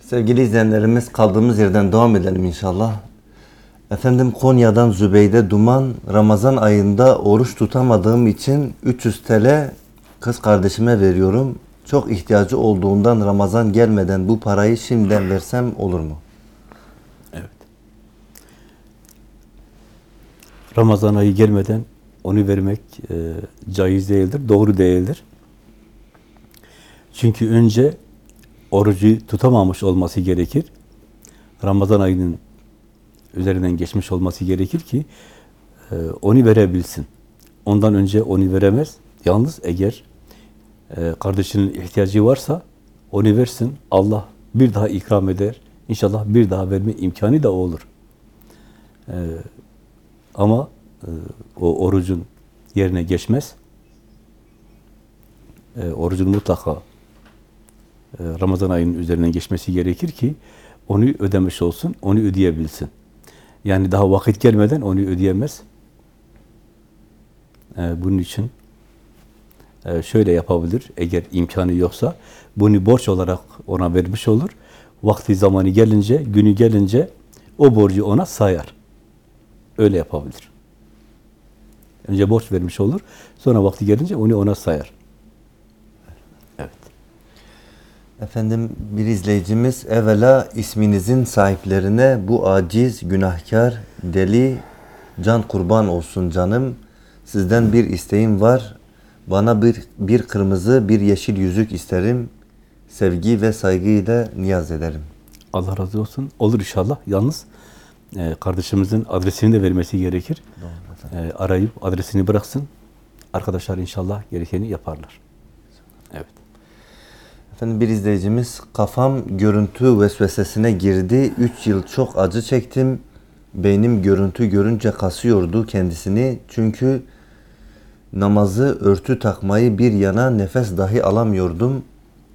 Sevgili izleyenlerimiz kaldığımız yerden devam edelim inşallah. Efendim Konya'dan Zübeyde Duman Ramazan ayında oruç tutamadığım için 300 TL kız kardeşime veriyorum. Çok ihtiyacı olduğundan Ramazan gelmeden bu parayı şimdiden versem olur mu? Evet. Ramazan ayı gelmeden onu vermek e, caiz değildir, doğru değildir. Çünkü önce orucu tutamamış olması gerekir. Ramazan ayının üzerinden geçmiş olması gerekir ki e, onu verebilsin. Ondan önce onu veremez. Yalnız eğer e, kardeşinin ihtiyacı varsa onu versin. Allah bir daha ikram eder. İnşallah bir daha verme imkanı da olur. E, ama e, o orucun yerine geçmez. E, orucun mutlaka Ramazan ayının üzerinden geçmesi gerekir ki onu ödemiş olsun, onu ödeyebilsin. Yani daha vakit gelmeden onu ödeyemez. E, bunun için e, şöyle yapabilir, eğer imkanı yoksa bunu borç olarak ona vermiş olur. Vakti zamanı gelince, günü gelince o borcu ona sayar. Öyle yapabilir. Önce borç vermiş olur, sonra vakti gelince onu ona sayar. Evet. Efendim bir izleyicimiz evvela isminizin sahiplerine bu aciz, günahkar, deli, can kurban olsun canım. Sizden bir isteğim var. Bana bir, bir kırmızı, bir yeşil yüzük isterim. Sevgi ve saygıyla niyaz ederim. Allah razı olsun. Olur inşallah. Yalnız e, kardeşimizin adresini de vermesi gerekir. E, arayıp adresini bıraksın. Arkadaşlar inşallah gerekeni yaparlar. Evet. Efendim bir izleyicimiz kafam görüntü vesvesesine girdi. 3 yıl çok acı çektim. Beynim görüntü görünce kasıyordu kendisini. Çünkü namazı örtü takmayı bir yana nefes dahi alamıyordum.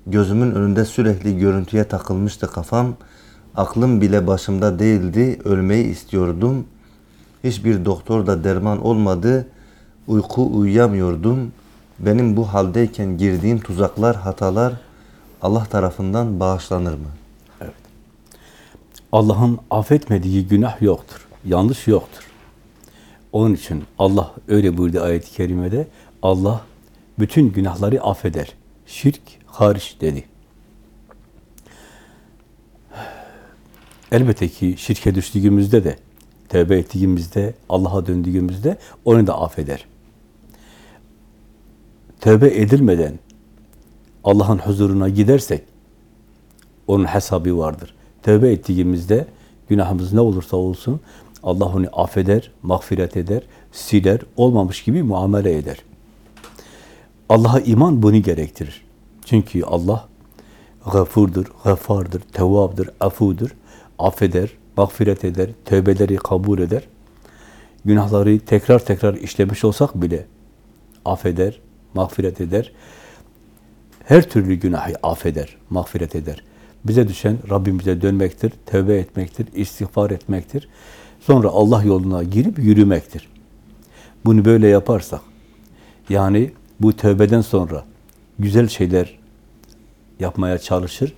Gözümün önünde sürekli görüntüye takılmıştı kafam. Aklım bile başımda değildi. Ölmeyi istiyordum. Hiçbir doktor da derman olmadı. Uyku uyuyamıyordum. Benim bu haldeyken girdiğim tuzaklar, hatalar Allah tarafından bağışlanır mı? Allah'ın affetmediği günah yoktur. Yanlış yoktur. Onun için Allah öyle buyurdu ayet-i kerimede. Allah bütün günahları affeder. Şirk hariç dedi. Elbette ki şirke düştüğümüzde de, tövbe ettiğimizde, Allah'a döndüğümüzde onu da affeder. Tövbe edilmeden Allah'ın huzuruna gidersek, onun hesabı vardır. Tövbe ettiğimizde günahımız ne olursa olsun Allah onu affeder, mağfiret eder, siler, olmamış gibi muamele eder. Allah'a iman bunu gerektirir. Çünkü Allah gafurdur, gafardır, tevvabdır, afudur, affeder, mağfiret eder, tövbeleri kabul eder. Günahları tekrar tekrar işlemiş olsak bile affeder, mağfiret eder. Her türlü günahı affeder, mağfiret eder. Bize düşen Rabbimize dönmektir, tövbe etmektir, istiğfar etmektir. Sonra Allah yoluna girip yürümektir. Bunu böyle yaparsak, yani bu tövbeden sonra güzel şeyler yapmaya çalışır,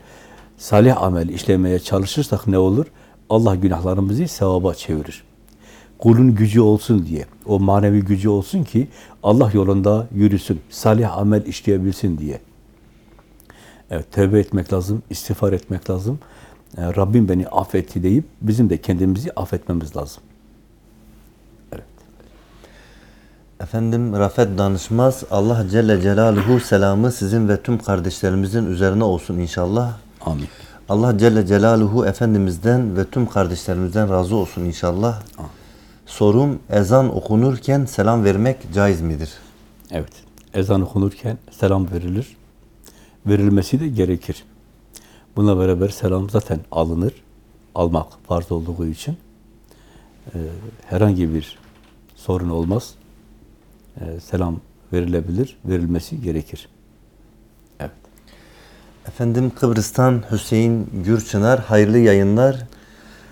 salih amel işlemeye çalışırsak ne olur? Allah günahlarımızı sevaba çevirir. Kulun gücü olsun diye, o manevi gücü olsun ki Allah yolunda yürüsün, salih amel işleyebilsin diye. Evet, tövbe etmek lazım, istiğfar etmek lazım. Ee, Rabbim beni affetti deyip bizim de kendimizi affetmemiz lazım. Evet. Efendim Rafet Danışmaz Allah Celle Celaluhu selamı sizin ve tüm kardeşlerimizin üzerine olsun inşallah. Amin. Allah Celle Celaluhu Efendimizden ve tüm kardeşlerimizden razı olsun inşallah. Sorum ezan okunurken selam vermek caiz midir? Evet. Ezan okunurken selam verilir. Verilmesi de gerekir. Buna beraber selam zaten alınır. Almak farz olduğu için e, herhangi bir sorun olmaz. E, selam verilebilir, verilmesi gerekir. Evet. Efendim Kıbrıs'tan Hüseyin Gürçınar hayırlı yayınlar.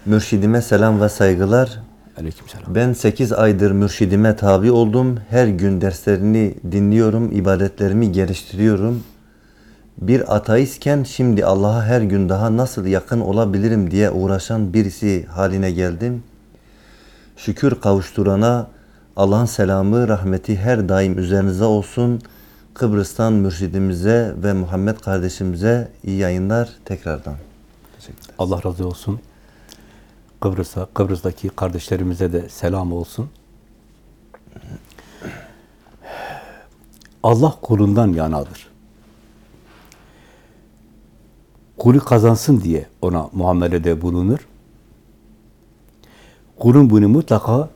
Mürşidime selam ve saygılar. Aleykümselam. Ben 8 aydır mürşidime tabi oldum. Her gün derslerini dinliyorum, ibadetlerimi geliştiriyorum. Bir ateistken şimdi Allah'a her gün daha nasıl yakın olabilirim diye uğraşan birisi haline geldim. Şükür kavuşturana Allah'ın selamı, rahmeti her daim üzerinize olsun. Kıbrıs'tan mürşidimize ve Muhammed kardeşimize iyi yayınlar tekrardan. Teşekkürler. Allah razı olsun. Kıbrıs'a, Kıbrıs'taki kardeşlerimize de selam olsun. Allah kulundan yanadır. Kulü kazansın diye ona muamelede bulunur. Kulun bunu mutlaka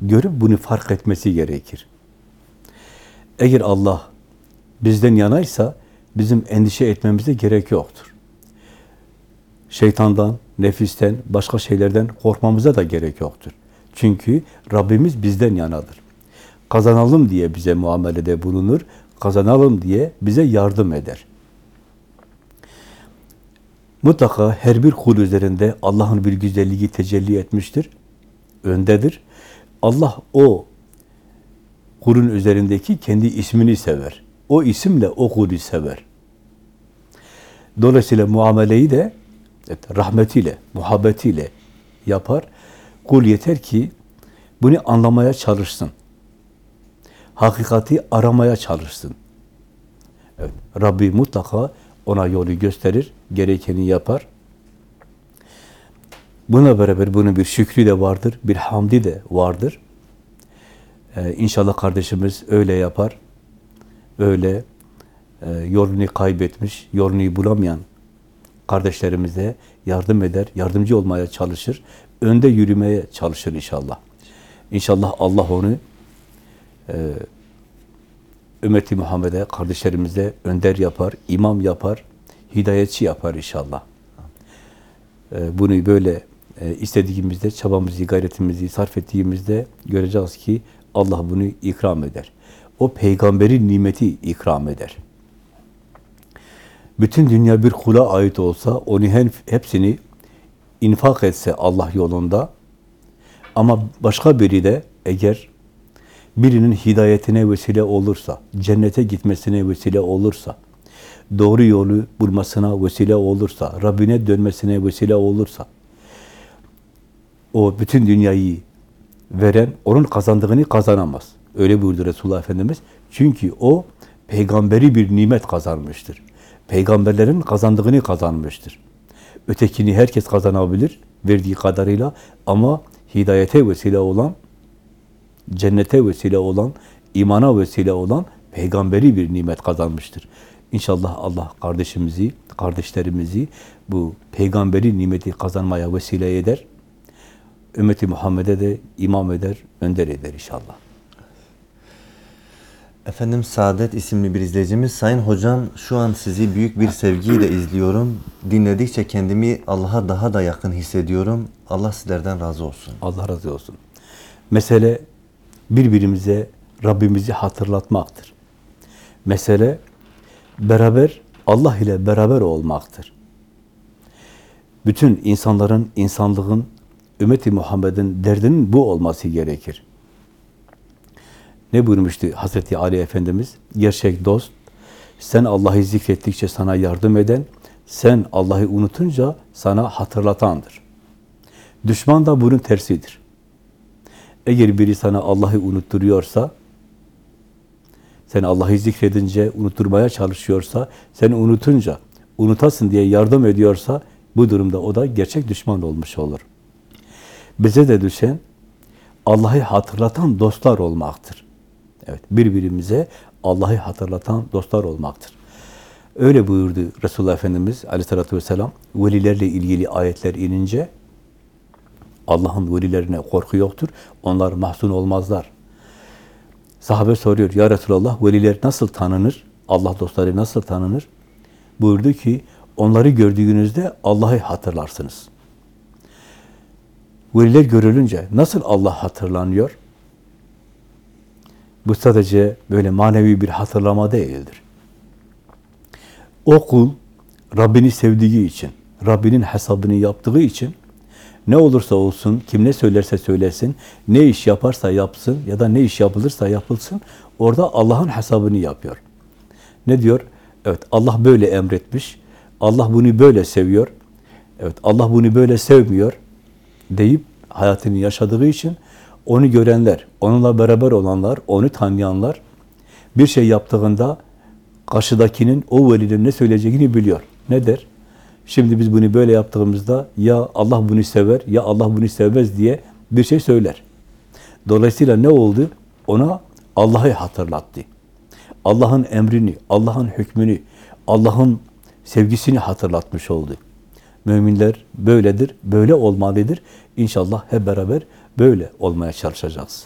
görüp bunu fark etmesi gerekir. Eğer Allah bizden yanaysa bizim endişe etmemize gerek yoktur şeytandan, nefisten, başka şeylerden korkmamıza da gerek yoktur. Çünkü Rabbimiz bizden yanadır. Kazanalım diye bize muamelede bulunur, kazanalım diye bize yardım eder. Mutlaka her bir kul üzerinde Allah'ın bir güzelliği tecelli etmiştir, öndedir. Allah o kulun üzerindeki kendi ismini sever. O isimle o kulü sever. Dolayısıyla muameleyi de Evet, rahmetiyle, muhabbetiyle yapar. Kul yeter ki bunu anlamaya çalışsın. Hakikati aramaya çalışsın. Evet, Rabbi mutlaka ona yolu gösterir, gerekeni yapar. Buna beraber bunun bir şükrü de vardır, bir hamdi de vardır. Ee, inşallah kardeşimiz öyle yapar. Öyle e, yolunu kaybetmiş, yolunu bulamayan kardeşlerimize yardım eder, yardımcı olmaya çalışır, önde yürümeye çalışır inşallah. İnşallah Allah onu e, ümmeti Muhammed'e, kardeşlerimize önder yapar, imam yapar, hidayetçi yapar inşallah. E, bunu böyle e, istediğimizde, çabamızı, gayretimizi sarf ettiğimizde göreceğiz ki Allah bunu ikram eder. O peygamberin nimeti ikram eder bütün dünya bir kula ait olsa, onu hepsini infak etse Allah yolunda, ama başka biri de eğer birinin hidayetine vesile olursa, cennete gitmesine vesile olursa, doğru yolu bulmasına vesile olursa, Rabbine dönmesine vesile olursa, o bütün dünyayı veren, onun kazandığını kazanamaz. Öyle buyurdu Resulullah Efendimiz. Çünkü o, peygamberi bir nimet kazanmıştır peygamberlerin kazandığını kazanmıştır. Ötekini herkes kazanabilir verdiği kadarıyla ama hidayete vesile olan, cennete vesile olan, imana vesile olan peygamberi bir nimet kazanmıştır. İnşallah Allah kardeşimizi, kardeşlerimizi bu peygamberi nimeti kazanmaya vesile eder. Ümmeti Muhammed'e de imam eder, önder eder inşallah. Efendim Saadet isimli bir izleyicimiz. Sayın hocam şu an sizi büyük bir sevgiyle izliyorum. Dinledikçe kendimi Allah'a daha da yakın hissediyorum. Allah sizlerden razı olsun. Allah razı olsun. Mesele birbirimize Rabbimizi hatırlatmaktır. Mesele beraber Allah ile beraber olmaktır. Bütün insanların, insanlığın, ümmeti Muhammed'in derdinin bu olması gerekir. Ne buyurmuştu Hazreti Ali Efendimiz? Gerçek dost, sen Allah'ı zikrettikçe sana yardım eden, sen Allah'ı unutunca sana hatırlatandır. Düşman da bunun tersidir. Eğer biri sana Allah'ı unutturuyorsa, sen Allah'ı zikredince, unutturmaya çalışıyorsa, seni unutunca, unutasın diye yardım ediyorsa, bu durumda o da gerçek düşman olmuş olur. Bize de düşen, Allah'ı hatırlatan dostlar olmaktır. Evet, birbirimize Allah'ı hatırlatan dostlar olmaktır. Öyle buyurdu Resulullah Efendimiz aleyhissalatü vesselam. Velilerle ilgili ayetler inince Allah'ın velilerine korku yoktur. Onlar mahzun olmazlar. Sahabe soruyor, ya Resulallah veliler nasıl tanınır? Allah dostları nasıl tanınır? Buyurdu ki, onları gördüğünüzde Allah'ı hatırlarsınız. Veliler görülünce nasıl Allah hatırlanıyor? Bu sadece böyle manevi bir hatırlama değildir. O kul Rabbini sevdiği için, Rabbinin hesabını yaptığı için ne olursa olsun, kim ne söylerse söylesin, ne iş yaparsa yapsın ya da ne iş yapılırsa yapılsın, orada Allah'ın hesabını yapıyor. Ne diyor? Evet Allah böyle emretmiş. Allah bunu böyle seviyor. Evet Allah bunu böyle sevmiyor deyip hayatını yaşadığı için onu görenler, onunla beraber olanlar, onu tanıyanlar bir şey yaptığında karşıdakinin o velinin ne söyleyeceğini biliyor. Ne der? Şimdi biz bunu böyle yaptığımızda ya Allah bunu sever ya Allah bunu sevmez diye bir şey söyler. Dolayısıyla ne oldu? Ona Allah'ı hatırlattı. Allah'ın emrini, Allah'ın hükmünü, Allah'ın sevgisini hatırlatmış oldu. Müminler böyledir, böyle olmalıdır. İnşallah hep beraber böyle olmaya çalışacağız.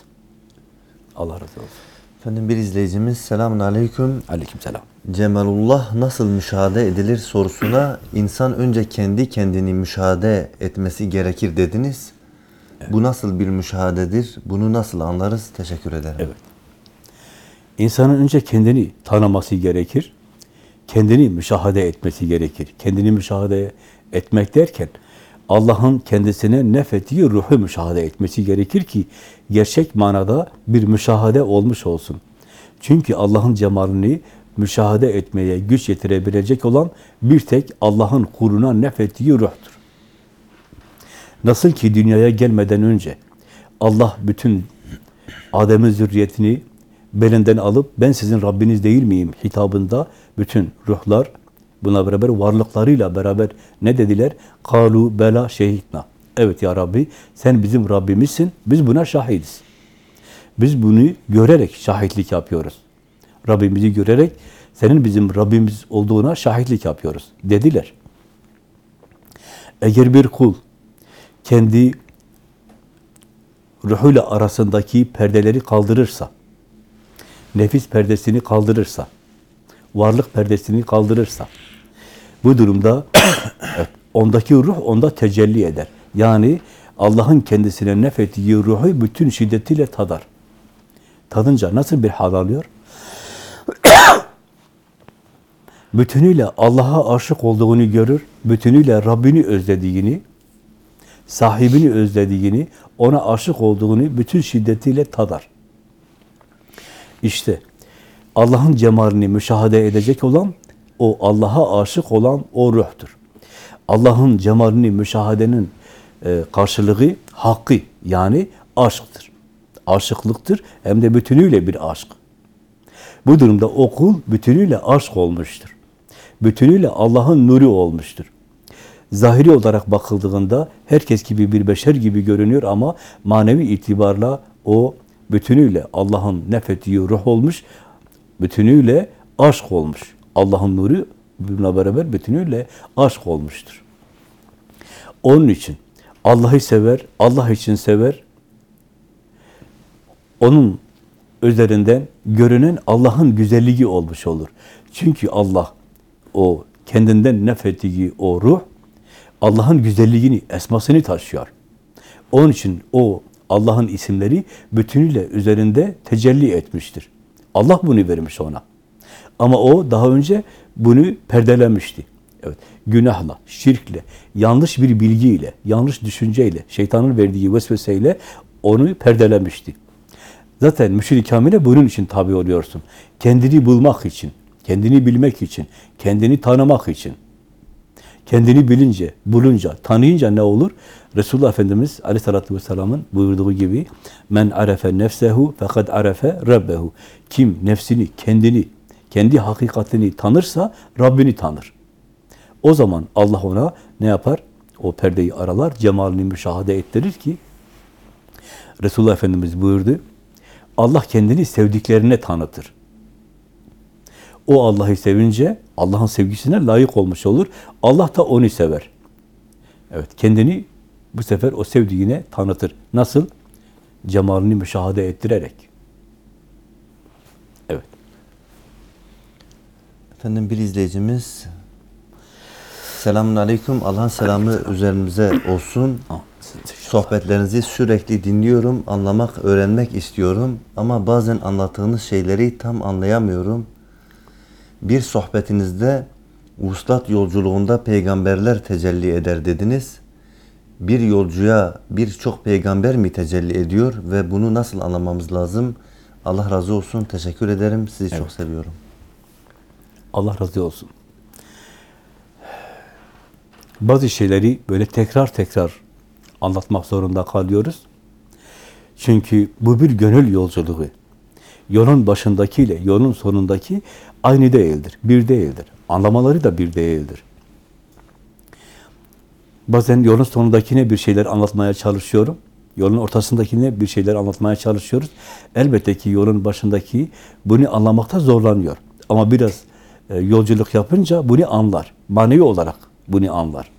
Allah razı olsun. Efendim bir izleyicimiz selamun aleyküm. Aleykümselam. Cemalullah nasıl müşahede edilir sorusuna insan önce kendi kendini müşahede etmesi gerekir dediniz. Bu nasıl bir müşahadedir? Bunu nasıl anlarız? Teşekkür ederim. Evet. İnsanın önce kendini tanıması gerekir. Kendini müşahede etmesi gerekir. Kendini müşahede etmek derken Allah'ın kendisine nefettiği ruhu müşahede etmesi gerekir ki gerçek manada bir müşahede olmuş olsun. Çünkü Allah'ın cemalini müşahede etmeye güç yetirebilecek olan bir tek Allah'ın kuluna nefettiği ruhtur. Nasıl ki dünyaya gelmeden önce Allah bütün Adem'in zürriyetini belinden alıp ben sizin Rabbiniz değil miyim hitabında bütün ruhlar buna beraber varlıklarıyla beraber ne dediler? Kalu bela şehitna. Evet ya Rabbi sen bizim Rabbimizsin. Biz buna şahidiz. Biz bunu görerek şahitlik yapıyoruz. Rabbimizi görerek senin bizim Rabbimiz olduğuna şahitlik yapıyoruz dediler. Eğer bir kul kendi ruhuyla arasındaki perdeleri kaldırırsa, nefis perdesini kaldırırsa, varlık perdesini kaldırırsa, bu durumda evet, ondaki ruh onda tecelli eder. Yani Allah'ın kendisine nefettiği ruhu bütün şiddetiyle tadar. Tadınca nasıl bir hal alıyor? bütünüyle Allah'a aşık olduğunu görür, bütünüyle Rabbini özlediğini, sahibini özlediğini, ona aşık olduğunu bütün şiddetiyle tadar. İşte Allah'ın cemalini müşahede edecek olan, o Allah'a aşık olan o ruhtur. Allah'ın cemalini müşahedenin e, karşılığı hakkı yani aşktır. Aşıklıktır hem de bütünüyle bir aşk. Bu durumda o kul bütünüyle aşk olmuştur. Bütünüyle Allah'ın nuru olmuştur. Zahiri olarak bakıldığında herkes gibi bir beşer gibi görünüyor ama manevi itibarla o bütünüyle Allah'ın nefettiği ruh olmuş, bütünüyle aşk olmuş. Allah'ın nuru bununla beraber bütünüyle aşk olmuştur. Onun için Allah'ı sever, Allah için sever. Onun üzerinden görünen Allah'ın güzelliği olmuş olur. Çünkü Allah o kendinden nefettiği o ruh Allah'ın güzelliğini, esmasını taşıyor. Onun için o Allah'ın isimleri bütünüyle üzerinde tecelli etmiştir. Allah bunu vermiş ona. Ama o daha önce bunu perdelemişti. Evet, günahla, şirkle, yanlış bir bilgiyle, yanlış düşünceyle, şeytanın verdiği vesveseyle onu perdelemişti. Zaten müşrik kamile bunun için tabi oluyorsun. Kendini bulmak için, kendini bilmek için, kendini tanımak için. Kendini bilince, bulunca, tanıyınca ne olur? Resulullah Efendimiz Aleyhisselatü Vesselam'ın buyurduğu gibi men arefe nefsehu fekad arefe rabbehu. Kim nefsini, kendini, kendi hakikatini tanırsa Rabbini tanır. O zaman Allah ona ne yapar? O perdeyi aralar, cemalini müşahede ettirir ki Resulullah Efendimiz buyurdu. Allah kendini sevdiklerine tanıtır. O Allah'ı sevince Allah'ın sevgisine layık olmuş olur. Allah da onu sever. Evet, kendini bu sefer o sevdiğine tanıtır. Nasıl? Cemalini müşahede ettirerek. Efendim bir izleyicimiz Selamun Aleyküm. Allah'ın selamı üzerimize olsun. Sohbetlerinizi sürekli dinliyorum. Anlamak, öğrenmek istiyorum. Ama bazen anlattığınız şeyleri tam anlayamıyorum. Bir sohbetinizde vuslat yolculuğunda peygamberler tecelli eder dediniz. Bir yolcuya birçok peygamber mi tecelli ediyor ve bunu nasıl anlamamız lazım? Allah razı olsun. Teşekkür ederim. Sizi çok seviyorum. Allah razı olsun. Bazı şeyleri böyle tekrar tekrar anlatmak zorunda kalıyoruz. Çünkü bu bir gönül yolculuğu. Yolun başındakiyle yolun sonundaki aynı değildir, bir değildir. Anlamaları da bir değildir. Bazen yolun sonundakine bir şeyler anlatmaya çalışıyorum. Yolun ortasındakine bir şeyler anlatmaya çalışıyoruz. Elbette ki yolun başındaki bunu anlamakta zorlanıyor. Ama biraz yolculuk yapınca bunu anlar. Manevi olarak bunu anlar.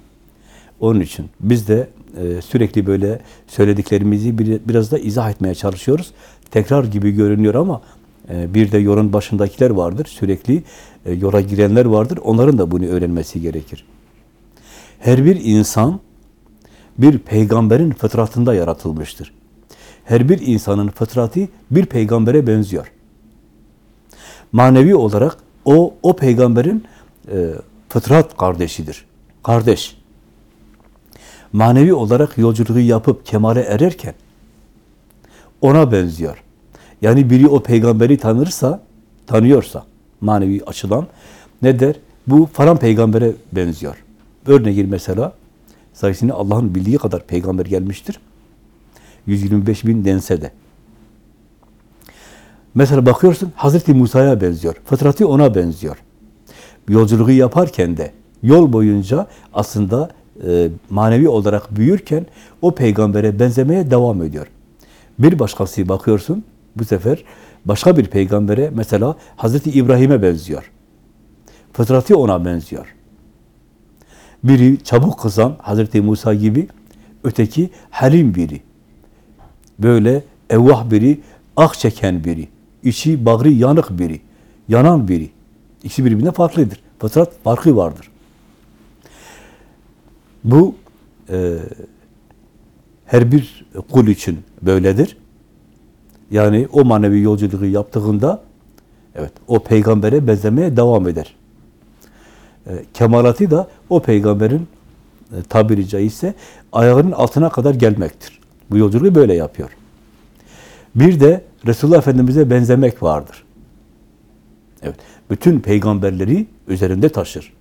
Onun için biz de e, sürekli böyle söylediklerimizi bir, biraz da izah etmeye çalışıyoruz. Tekrar gibi görünüyor ama e, bir de yolun başındakiler vardır. Sürekli e, yola girenler vardır. Onların da bunu öğrenmesi gerekir. Her bir insan bir peygamberin fıtratında yaratılmıştır. Her bir insanın fıtratı bir peygambere benziyor. Manevi olarak o o peygamberin e, fıtrat kardeşidir. Kardeş. Manevi olarak yolculuğu yapıp kemale ererken ona benziyor. Yani biri o peygamberi tanırsa, tanıyorsa manevi açıdan ne der? Bu falan peygambere benziyor. Örneğin mesela sayısını Allah'ın bildiği kadar peygamber gelmiştir. 125 bin dense de. Mesela bakıyorsun Hazreti Musa'ya benziyor. Fıtratı ona benziyor. Yolculuğu yaparken de yol boyunca aslında e, manevi olarak büyürken o peygambere benzemeye devam ediyor. Bir başkası bakıyorsun bu sefer başka bir peygambere mesela Hazreti İbrahim'e benziyor. Fıtratı ona benziyor. Biri çabuk kızan Hazreti Musa gibi, öteki halim biri. Böyle evvah biri, ak çeken biri, içi bağrı yanık biri, yanan biri. İkisi birbirine farklıdır. Fıtrat farkı vardır. Bu e, her bir kul için böyledir. Yani o manevi yolculuğu yaptığında evet o peygambere benzemeye devam eder. E, kemalatı da o peygamberin e, tabiri caizse ayağının altına kadar gelmektir. Bu yolculuğu böyle yapıyor. Bir de Resulullah Efendimiz'e benzemek vardır. Evet, bütün peygamberleri üzerinde taşır.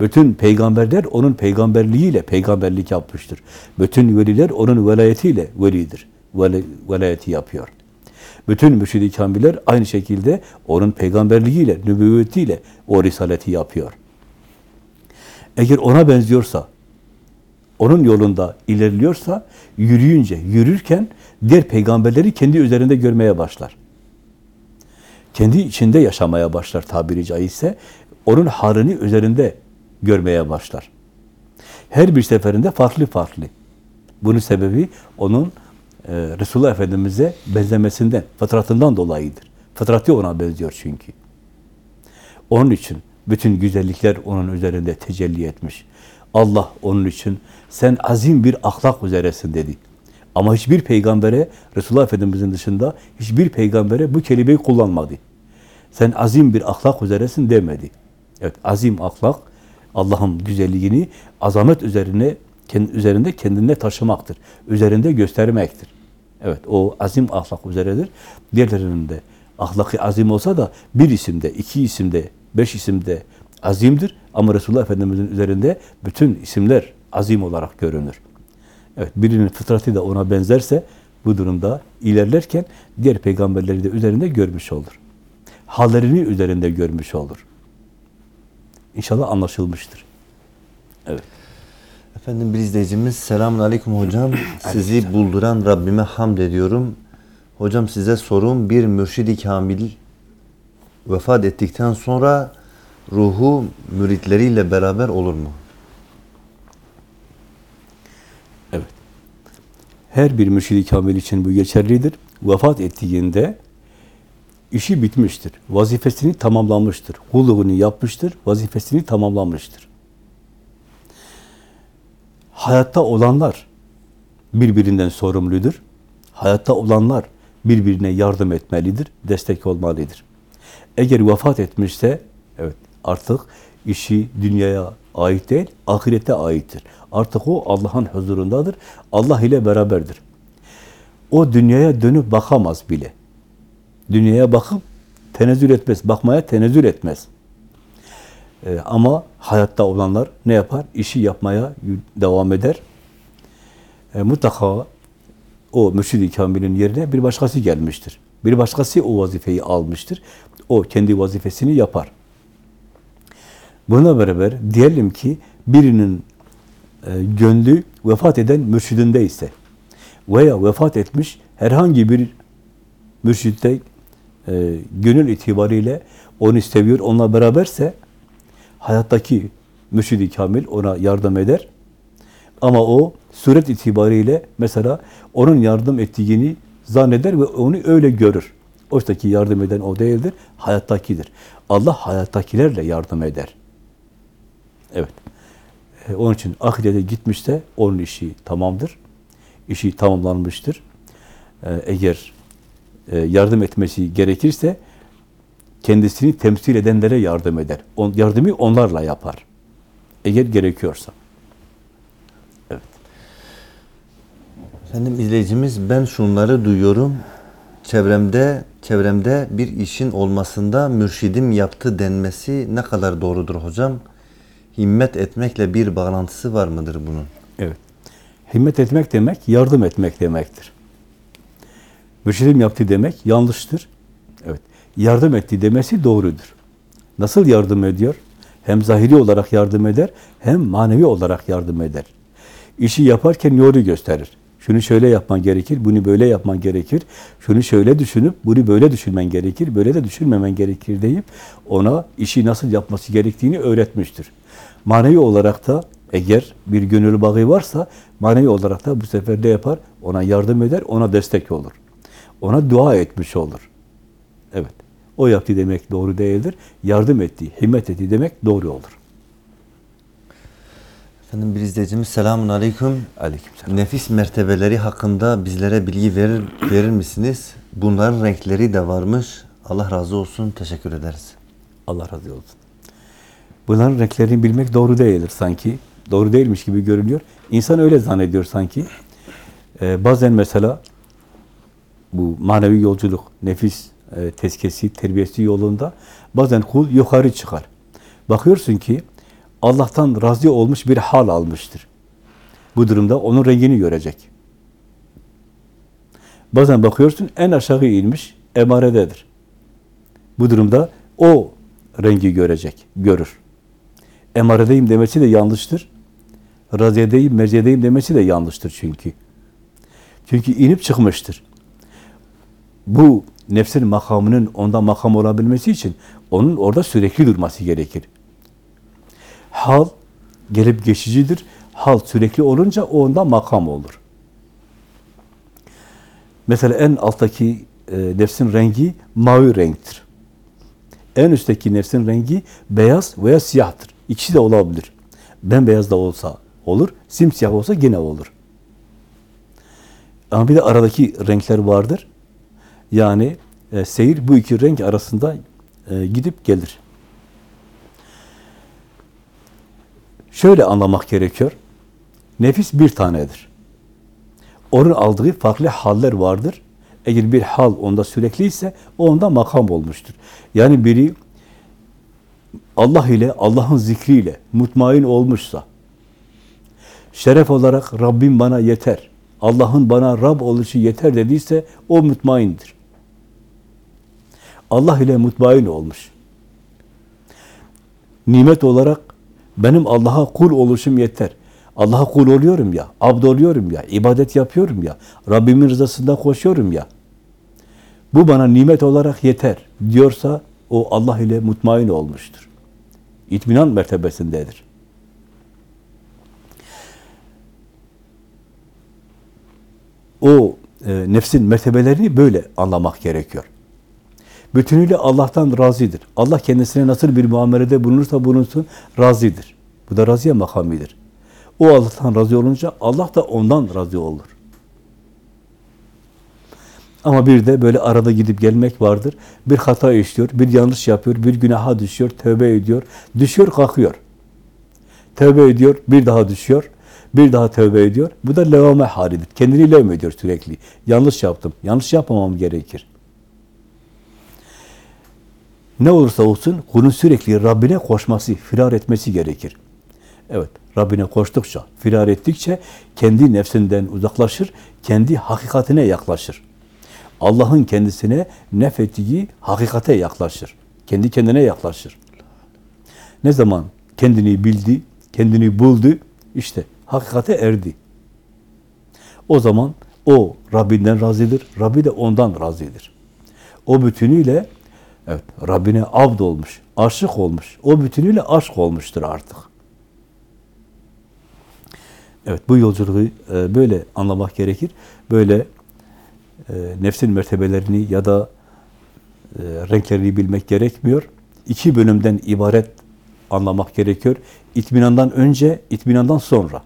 Bütün peygamberler onun peygamberliğiyle peygamberlik yapmıştır. Bütün veliler onun velayetiyle velidir. Vela, velayeti yapıyor. Bütün mürşid-i kamiller aynı şekilde onun peygamberliğiyle, nübüvvetiyle o risaleti yapıyor. Eğer ona benziyorsa, onun yolunda ilerliyorsa, yürüyünce, yürürken diğer peygamberleri kendi üzerinde görmeye başlar. Kendi içinde yaşamaya başlar tabiri caizse, onun halini üzerinde görmeye başlar. Her bir seferinde farklı farklı. Bunun sebebi onun e, Resulullah Efendimiz'e benzemesinden, fıtratından dolayıdır. Fıtratı ona benziyor çünkü. Onun için bütün güzellikler onun üzerinde tecelli etmiş. Allah onun için sen azim bir ahlak üzeresin dedi. Ama hiçbir peygambere, Resulullah Efendimiz'in dışında hiçbir peygambere bu kelimeyi kullanmadı. Sen azim bir ahlak üzeresin demedi. Evet, azim ahlak, Allah'ın güzelliğini azamet üzerine kendi, üzerinde kendine taşımaktır. Üzerinde göstermektir. Evet o azim ahlak üzeredir. Diğerlerinin de ahlakı azim olsa da bir isimde, iki isimde, beş isimde azimdir. Ama Resulullah Efendimiz'in üzerinde bütün isimler azim olarak görünür. Evet birinin fıtratı da ona benzerse bu durumda ilerlerken diğer peygamberleri de üzerinde görmüş olur. Hallerini üzerinde görmüş olur. İnşallah anlaşılmıştır. Evet. Efendim bir izleyicimiz selamun aleyküm hocam. Sizi bulduran Rabbime hamd ediyorum. Hocam size sorum bir mürşidi kamil vefat ettikten sonra ruhu müritleriyle beraber olur mu? Her bir mürşidi kamil için bu geçerlidir. Vefat ettiğinde işi bitmiştir. Vazifesini tamamlamıştır. Kulluğunu yapmıştır. Vazifesini tamamlamıştır. Hayatta olanlar birbirinden sorumludur. Hayatta olanlar birbirine yardım etmelidir, destek olmalıdır. Eğer vefat etmişse, evet artık işi dünyaya ait değil, ahirete aittir. Artık o Allah'ın huzurundadır, Allah ile beraberdir. O dünyaya dönüp bakamaz bile. Dünyaya bakıp tenezzül etmez, bakmaya tenezzül etmez. E, ama hayatta olanlar ne yapar? İşi yapmaya devam eder. E, mutlaka o mürşid-i kamilin yerine bir başkası gelmiştir. Bir başkası o vazifeyi almıştır. O kendi vazifesini yapar. Buna beraber diyelim ki birinin e, gönlü vefat eden mürşidinde ise veya vefat etmiş herhangi bir mürşitte e, gönül itibariyle onu seviyor, onunla beraberse hayattaki mürşid-i kamil ona yardım eder. Ama o suret itibariyle mesela onun yardım ettiğini zanneder ve onu öyle görür. Oysa ki yardım eden o değildir, hayattakidir. Allah hayattakilerle yardım eder. Evet. E, onun için ahirete gitmişse onun işi tamamdır. İşi tamamlanmıştır. E, eğer e, yardım etmesi gerekirse kendisini temsil edenlere yardım eder. On, yardımı onlarla yapar. Eğer gerekiyorsa. Evet. Efendim izleyicimiz ben şunları duyuyorum. Çevremde çevremde bir işin olmasında mürşidim yaptı denmesi ne kadar doğrudur hocam? Himmet etmekle bir bağlantısı var mıdır bunun? Evet. Himmet etmek demek, yardım etmek demektir. Mürşidim yaptı demek yanlıştır. Evet. Yardım etti demesi doğrudur. Nasıl yardım ediyor? Hem zahiri olarak yardım eder, hem manevi olarak yardım eder. İşi yaparken yolu gösterir. Şunu şöyle yapman gerekir, bunu böyle yapman gerekir. Şunu şöyle düşünüp, bunu böyle düşünmen gerekir, böyle de düşünmemen gerekir deyip ona işi nasıl yapması gerektiğini öğretmiştir. Manevi olarak da eğer bir gönül bağı varsa manevi olarak da bu sefer ne yapar? Ona yardım eder, ona destek olur. Ona dua etmiş olur. Evet. O yaptı demek doğru değildir. Yardım etti, himmet etti demek doğru olur. Efendim bir izleyicimiz selamun aleyküm. Aleykümselam. Nefis mertebeleri hakkında bizlere bilgi verir, verir misiniz? Bunların renkleri de varmış. Allah razı olsun. Teşekkür ederiz. Allah razı olsun. Bunların renklerini bilmek doğru değildir sanki. Doğru değilmiş gibi görünüyor. İnsan öyle zannediyor sanki. Ee, bazen mesela bu manevi yolculuk, nefis e, tezkesi, terbiyesi yolunda bazen kul yukarı çıkar. Bakıyorsun ki Allah'tan razı olmuş bir hal almıştır. Bu durumda onun rengini görecek. Bazen bakıyorsun en aşağı inmiş, emarededir. Bu durumda o rengi görecek, görür. Emaredeyim demesi de yanlıştır. Raziyedeyim, merziyedeyim demesi de yanlıştır çünkü. Çünkü inip çıkmıştır. Bu nefsin makamının onda makam olabilmesi için onun orada sürekli durması gerekir. Hal gelip geçicidir. Hal sürekli olunca onda makam olur. Mesela en alttaki e, nefsin rengi mavi renktir. En üstteki nefsin rengi beyaz veya siyahtır. İkisi de olabilir. Bembeyaz da olsa olur, simsiyah olsa yine olur. Ama bir de aradaki renkler vardır. Yani e, seyir bu iki renk arasında e, gidip gelir. Şöyle anlamak gerekiyor. Nefis bir tanedir. Onun aldığı farklı haller vardır. Eğer bir hal onda sürekli ise o onda makam olmuştur. Yani biri Allah ile, Allah'ın zikriyle mutmain olmuşsa, şeref olarak Rabbim bana yeter, Allah'ın bana Rab oluşu yeter dediyse o mutmaindir. Allah ile mutmain olmuş. Nimet olarak benim Allah'a kul oluşum yeter. Allah'a kul oluyorum ya, abd oluyorum ya, ibadet yapıyorum ya, Rabbimin rızasında koşuyorum ya. Bu bana nimet olarak yeter diyorsa o Allah ile mutmain olmuştur. İtminan mertebesindedir. O e, nefsin mertebelerini böyle anlamak gerekiyor. Bütünüyle Allah'tan razıdır. Allah kendisine nasıl bir muamelede bulunursa bulunsun razıdır. Bu da razıya makamidir. O Allah'tan razı olunca Allah da ondan razı olur. Ama bir de böyle arada gidip gelmek vardır. Bir hata işliyor, bir yanlış yapıyor, bir günaha düşüyor, tövbe ediyor. Düşüyor, kalkıyor. Tövbe ediyor, bir daha düşüyor, bir daha tövbe ediyor. Bu da levame halidir. Kendini levm ediyor sürekli. Yanlış yaptım, yanlış yapmamam gerekir. ne olursa olsun kulun sürekli Rabbine koşması, firar etmesi gerekir. Evet, Rabbine koştukça, firar ettikçe kendi nefsinden uzaklaşır, kendi hakikatine yaklaşır. Allah'ın kendisine nefettiği hakikate yaklaşır. Kendi kendine yaklaşır. Ne zaman kendini bildi, kendini buldu, işte hakikate erdi. O zaman o Rabbinden razıdır, Rabbi de ondan razıdır. O bütünüyle evet Rabbine abd olmuş, aşık olmuş. O bütünüyle aşk olmuştur artık. Evet bu yolculuğu e, böyle anlamak gerekir. Böyle e, nefsin mertebelerini ya da e, renklerini bilmek gerekmiyor. İki bölümden ibaret anlamak gerekiyor. İtminandan önce, itminandan sonra.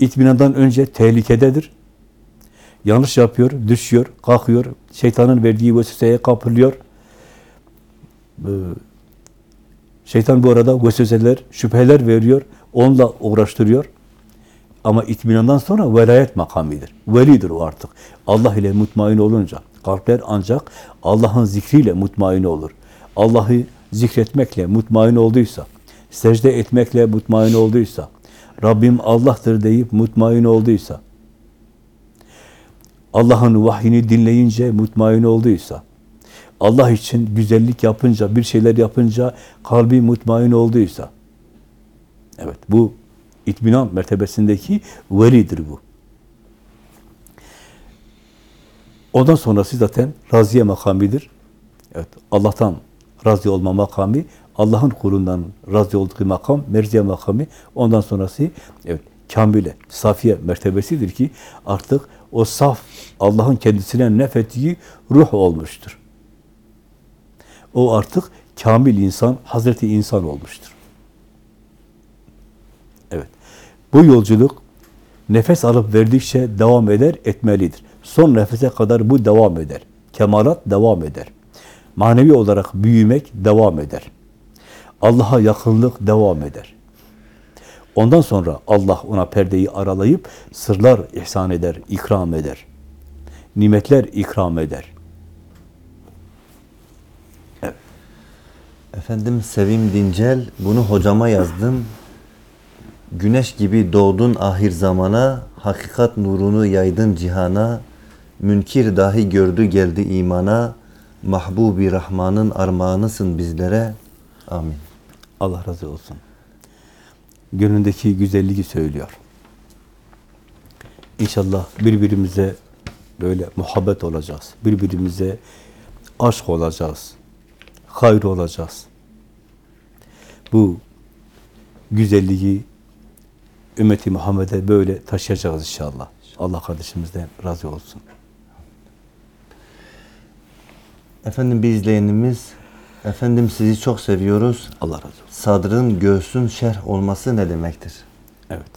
İtminandan önce tehlikededir. Yanlış yapıyor, düşüyor, kalkıyor. Şeytanın verdiği vesveseye kapılıyor. Ee, Şeytan bu arada vesveseler, şüpheler veriyor. Onunla uğraştırıyor. Ama itminandan sonra velayet makamidir. Velidir o artık. Allah ile mutmain olunca. Kalpler ancak Allah'ın zikriyle mutmain olur. Allah'ı zikretmekle mutmain olduysa, secde etmekle mutmain olduysa, Rabbim Allah'tır deyip mutmain olduysa, Allah'ın vahyini dinleyince mutmain olduysa, Allah için güzellik yapınca, bir şeyler yapınca kalbi mutmain olduysa, evet bu itminan mertebesindeki velidir bu. Ondan sonrası zaten raziye makamidir. Evet, Allah'tan razı olma makamı, Allah'ın kulundan razı olduğu makam, merziye makamı. Ondan sonrası evet kamile, safiye mertebesidir ki artık o saf Allah'ın kendisine nefettiği ruh olmuştur. O artık kamil insan, Hazreti insan olmuştur. Evet. Bu yolculuk nefes alıp verdikçe devam eder, etmelidir. Son nefese kadar bu devam eder. Kemalat devam eder. Manevi olarak büyümek devam eder. Allah'a yakınlık devam eder. Ondan sonra Allah ona perdeyi aralayıp sırlar ihsan eder, ikram eder. Nimetler ikram eder. Efendim Sevim Dincel, bunu hocama yazdım. Güneş gibi doğdun ahir zamana, hakikat nurunu yaydın cihana, münkir dahi gördü geldi imana, Mahbubi Rahman'ın armağanısın bizlere. Amin. Allah razı olsun. Gönlündeki güzelliği söylüyor. İnşallah birbirimize böyle muhabbet olacağız. Birbirimize aşk olacağız. Hayır olacağız. Bu güzelliği ümmeti Muhammed'e böyle taşıyacağız inşallah. Allah kardeşimizden razı olsun. Efendim bir izleyenimiz, efendim sizi çok seviyoruz. Allah razı olsun. Sadrın göğsün şerh olması ne demektir? Evet.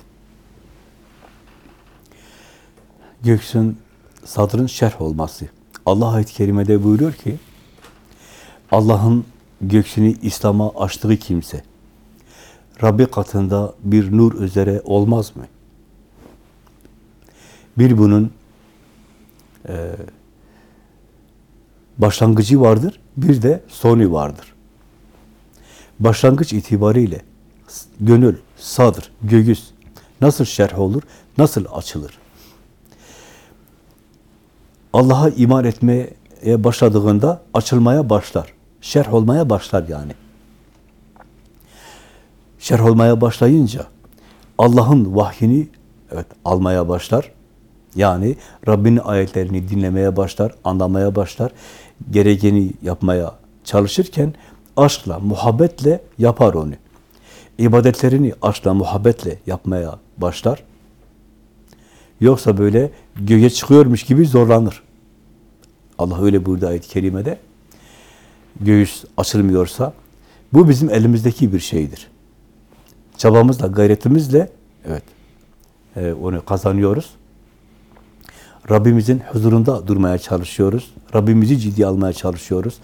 Göksün, sadrın şerh olması. Allah ayet-i kerimede buyuruyor ki, Allah'ın göksünü İslam'a açtığı kimse, Rabbi katında bir nur üzere olmaz mı? Bir bunun e, başlangıcı vardır, bir de sonu vardır. Başlangıç itibariyle gönül, sadır, göğüs nasıl şerh olur, nasıl açılır? Allah'a iman etmeye başladığında açılmaya başlar. Şerh olmaya başlar yani. Şerh olmaya başlayınca Allah'ın vahyini evet almaya başlar. Yani Rabbinin ayetlerini dinlemeye başlar, anlamaya başlar. Gerekeni yapmaya çalışırken aşkla, muhabbetle yapar onu. İbadetlerini aşkla, muhabbetle yapmaya başlar. Yoksa böyle göğe çıkıyormuş gibi zorlanır. Allah öyle buyurdu ayet-i kerimede. Göğüs açılmıyorsa bu bizim elimizdeki bir şeydir. Çabamızla, gayretimizle evet e, onu kazanıyoruz. Rabbimizin huzurunda durmaya çalışıyoruz. Rabbimizi ciddiye almaya çalışıyoruz.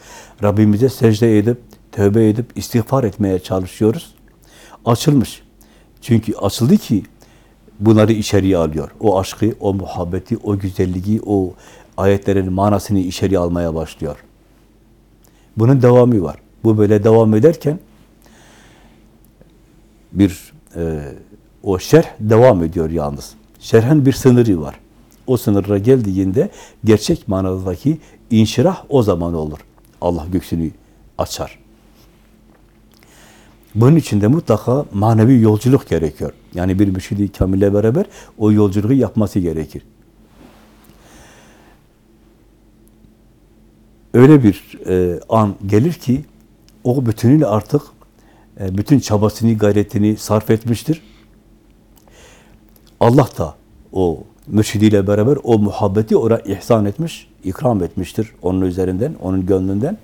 Rabbimize secde edip, tövbe edip, istiğfar etmeye çalışıyoruz. Açılmış. Çünkü açıldı ki bunları içeriye alıyor. O aşkı, o muhabbeti, o güzelliği, o ayetlerin manasını içeriye almaya başlıyor. Bunun devamı var. Bu böyle devam ederken bir e, o şerh devam ediyor yalnız. Şerhin bir sınırı var. O sınıra geldiğinde gerçek manadaki inşirah o zaman olur. Allah göksünü açar. Bunun için de mutlaka manevi yolculuk gerekiyor. Yani bir müşid-i kamille beraber o yolculuğu yapması gerekir. Öyle bir e, an gelir ki o bütünüyle artık bütün çabasını, gayretini sarf etmiştir. Allah da o mürşidiyle beraber o muhabbeti ona ihsan etmiş, ikram etmiştir onun üzerinden, onun gönlünden.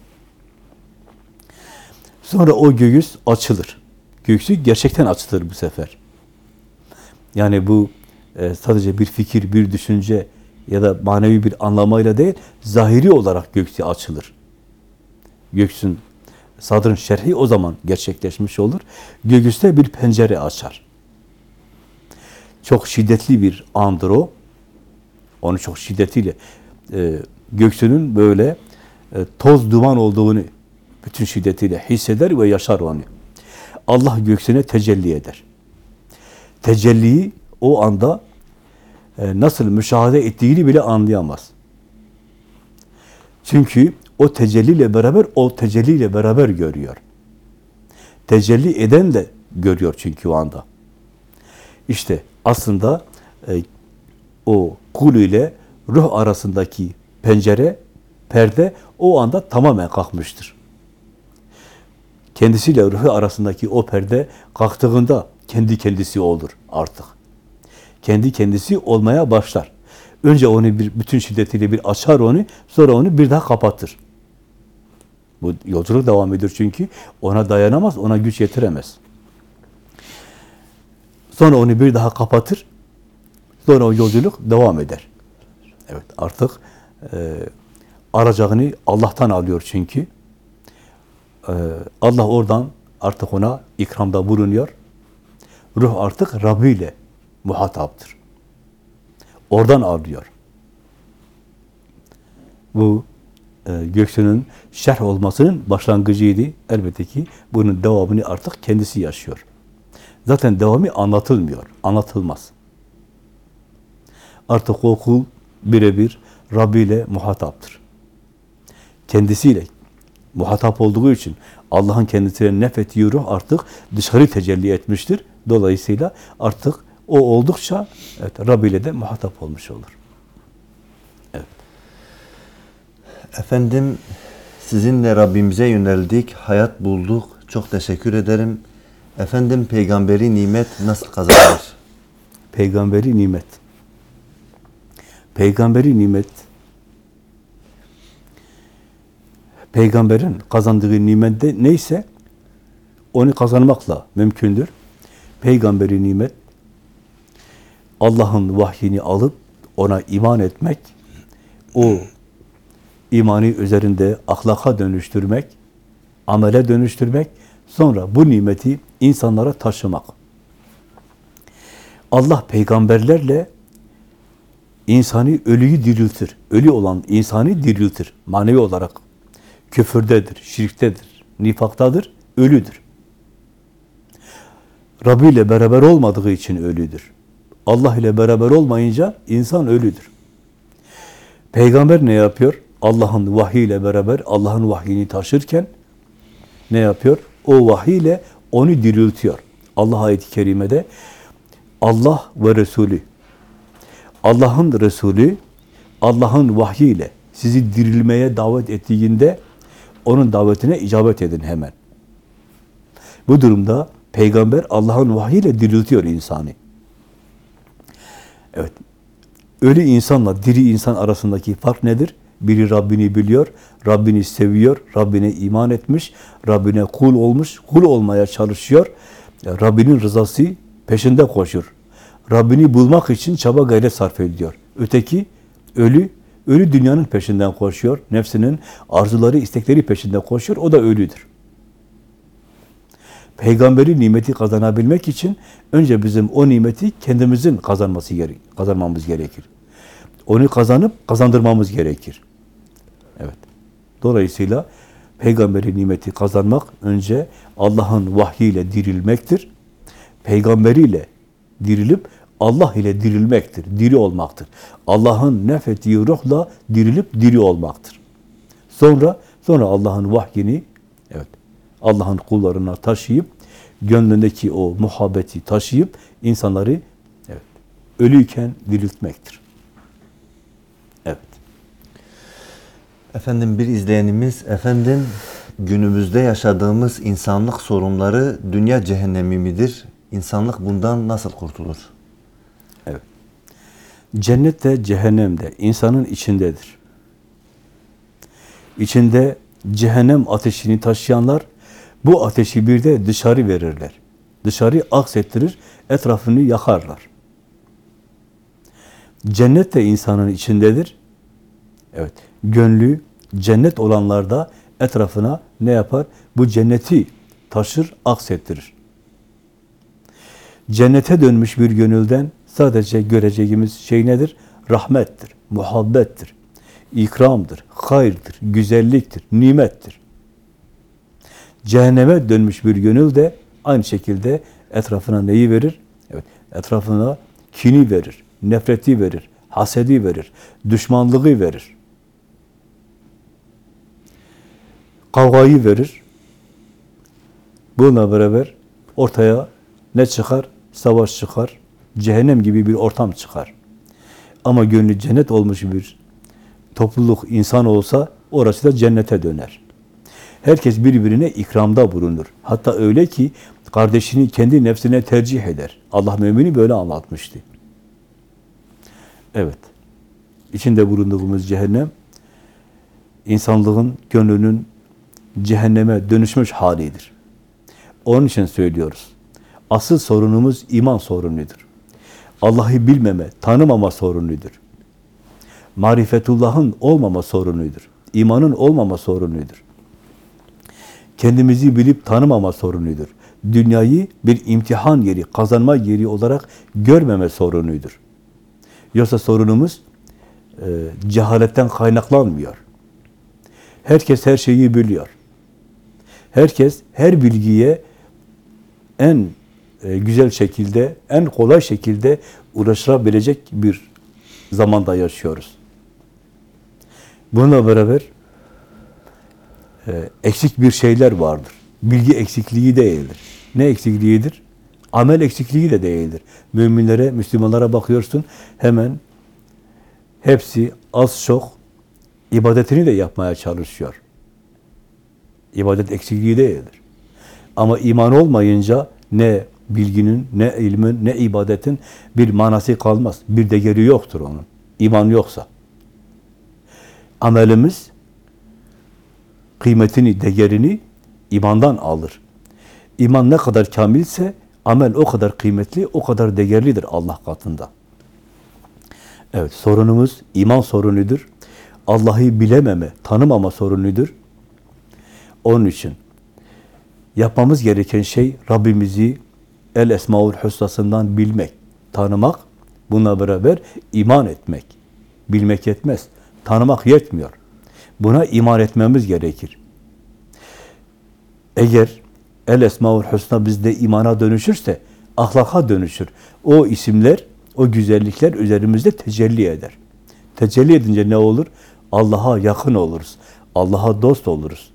Sonra o göğüs açılır. Göğsü gerçekten açılır bu sefer. Yani bu e, sadece bir fikir, bir düşünce ya da manevi bir anlamayla değil, zahiri olarak göğsü açılır. Göğsün, sadrın şerhi o zaman gerçekleşmiş olur. Göğüste bir pencere açar. Çok şiddetli bir andır o. Onu çok şiddetiyle e, göksünün böyle e, toz duman olduğunu bütün şiddetiyle hisseder ve yaşar onu. Allah göksüne tecelli eder. Tecelliyi o anda e, nasıl müşahede ettiğini bile anlayamaz. Çünkü o tecelliyle beraber, o tecelliyle beraber görüyor. Tecelli eden de görüyor çünkü o anda. İşte aslında e, o kul ile ruh arasındaki pencere, perde o anda tamamen kalkmıştır. Kendisiyle ruhu arasındaki o perde kalktığında kendi kendisi olur artık. Kendi kendisi olmaya başlar. Önce onu bir bütün şiddetiyle bir açar onu, sonra onu bir daha kapatır. Bu yolculuk devam ediyor çünkü ona dayanamaz, ona güç yetiremez. Sonra onu bir daha kapatır. Sonra o yolculuk devam eder. Evet artık e, aracağını Allah'tan alıyor çünkü. E, Allah oradan artık ona ikramda bulunuyor. Ruh artık Rabbi ile muhataptır. Oradan alıyor. Bu göksünün şerh olmasının başlangıcıydı. Elbette ki bunun devamını artık kendisi yaşıyor. Zaten devamı anlatılmıyor, anlatılmaz. Artık o kul birebir Rabbi ile muhataptır. Kendisiyle muhatap olduğu için Allah'ın kendisine nefettiği ruh artık dışarı tecelli etmiştir. Dolayısıyla artık o oldukça evet, Rabbi ile de muhatap olmuş olur. Evet. Efendim sizinle Rabbimize yöneldik, hayat bulduk. Çok teşekkür ederim. Efendim peygamberi nimet nasıl kazanır? Peygamberi nimet. Peygamberi nimet peygamberin kazandığı nimette neyse onu kazanmakla mümkündür. Peygamberi nimet Allah'ın vahyini alıp ona iman etmek, o imanı üzerinde ahlaka dönüştürmek, amele dönüştürmek, sonra bu nimeti insanlara taşımak. Allah peygamberlerle insanı ölüyü diriltir. Ölü olan insanı diriltir. Manevi olarak küfürdedir, şirktedir, nifaktadır, ölüdür. Rabbi ile beraber olmadığı için ölüdür. Allah ile beraber olmayınca insan ölüdür. Peygamber ne yapıyor? Allah'ın vahiy ile beraber Allah'ın vahyini taşırken ne yapıyor? O vahiy ile onu diriltiyor. Allah ayet-i kerimede Allah ve Resulü Allah'ın Resulü Allah'ın vahyiyle sizi dirilmeye davet ettiğinde onun davetine icabet edin hemen. Bu durumda peygamber Allah'ın vahyiyle diriltiyor insanı. Evet. Ölü insanla diri insan arasındaki fark nedir? Biri Rabbini biliyor, Rabbini seviyor, Rabbine iman etmiş, Rabbine kul olmuş, kul olmaya çalışıyor. Rabbinin rızası peşinde koşuyor. Rabbini bulmak için çaba gayret sarf ediyor. Öteki ölü, ölü dünyanın peşinden koşuyor. Nefsinin arzuları, istekleri peşinde koşuyor. O da ölüdür. Peygamberi nimeti kazanabilmek için önce bizim o nimeti kendimizin kazanması gerek, kazanmamız gerekir. Onu kazanıp kazandırmamız gerekir. Evet. Dolayısıyla Peygamberi nimeti kazanmak önce Allah'ın vahyiyle dirilmektir. Peygamberiyle dirilip Allah ile dirilmektir, diri olmaktır. Allah'ın nefettiği ruhla dirilip diri olmaktır. Sonra sonra Allah'ın vahyini evet Allah'ın kullarına taşıyıp gönlündeki o muhabbeti taşıyıp insanları evet ölüyken diriltmektir. Evet. Efendim bir izleyenimiz, efendim günümüzde yaşadığımız insanlık sorunları dünya cehennemi midir? İnsanlık bundan nasıl kurtulur? Evet. Cennet de cehennem de insanın içindedir. İçinde cehennem ateşini taşıyanlar bu ateşi bir de dışarı verirler. Dışarı aksettirir, etrafını yakarlar. Cennet de insanın içindedir. Evet, gönlü cennet olanlar da etrafına ne yapar? Bu cenneti taşır, aksettirir. Cennete dönmüş bir gönülden sadece göreceğimiz şey nedir? Rahmettir, muhabbettir, ikramdır, hayırdır, güzelliktir, nimettir. Cehenneme dönmüş bir gönül de aynı şekilde etrafına neyi verir? Evet, etrafına kini verir, nefreti verir, hasedi verir, düşmanlığı verir. Kavgayı verir. Bununla beraber ortaya ne çıkar? Savaş çıkar. Cehennem gibi bir ortam çıkar. Ama gönlü cennet olmuş bir topluluk insan olsa orası da cennete döner. Herkes birbirine ikramda bulunur. Hatta öyle ki kardeşini kendi nefsine tercih eder. Allah mümini böyle anlatmıştı. Evet. İçinde bulunduğumuz cehennem insanlığın gönlünün cehenneme dönüşmüş halidir. Onun için söylüyoruz. Asıl sorunumuz iman sorunudur. Allah'ı bilmeme, tanımama sorunudur. Marifetullah'ın olmama sorunudur. İmanın olmama sorunudur. Kendimizi bilip tanımama sorunudur. Dünyayı bir imtihan yeri, kazanma yeri olarak görmeme sorunudur. Yoksa sorunumuz e, cehaletten kaynaklanmıyor. Herkes her şeyi biliyor. Herkes her bilgiye en e, güzel şekilde, en kolay şekilde uğraşabilecek bir zamanda yaşıyoruz. Bununla beraber e, eksik bir şeyler vardır. Bilgi eksikliği değildir. Ne eksikliğidir? Amel eksikliği de değildir. Müminlere, Müslümanlara bakıyorsun hemen hepsi az çok ibadetini de yapmaya çalışıyor. İbadet eksikliği değildir. Ama iman olmayınca ne bilginin, ne ilmin, ne ibadetin bir manası kalmaz. Bir değeri yoktur onun. İman yoksa. Amelimiz kıymetini, değerini imandan alır. İman ne kadar kamilse amel o kadar kıymetli, o kadar değerlidir Allah katında. Evet, sorunumuz iman sorunudur. Allah'ı bilememe, tanımama sorunudur. Onun için yapmamız gereken şey Rabbimizi El Esmaül Hüsna'sından bilmek, tanımak, bununla beraber iman etmek. Bilmek yetmez, tanımak yetmiyor. Buna iman etmemiz gerekir. Eğer El Esmaül Hüsna bizde imana dönüşürse ahlaka dönüşür. O isimler, o güzellikler üzerimizde tecelli eder. Tecelli edince ne olur? Allah'a yakın oluruz. Allah'a dost oluruz.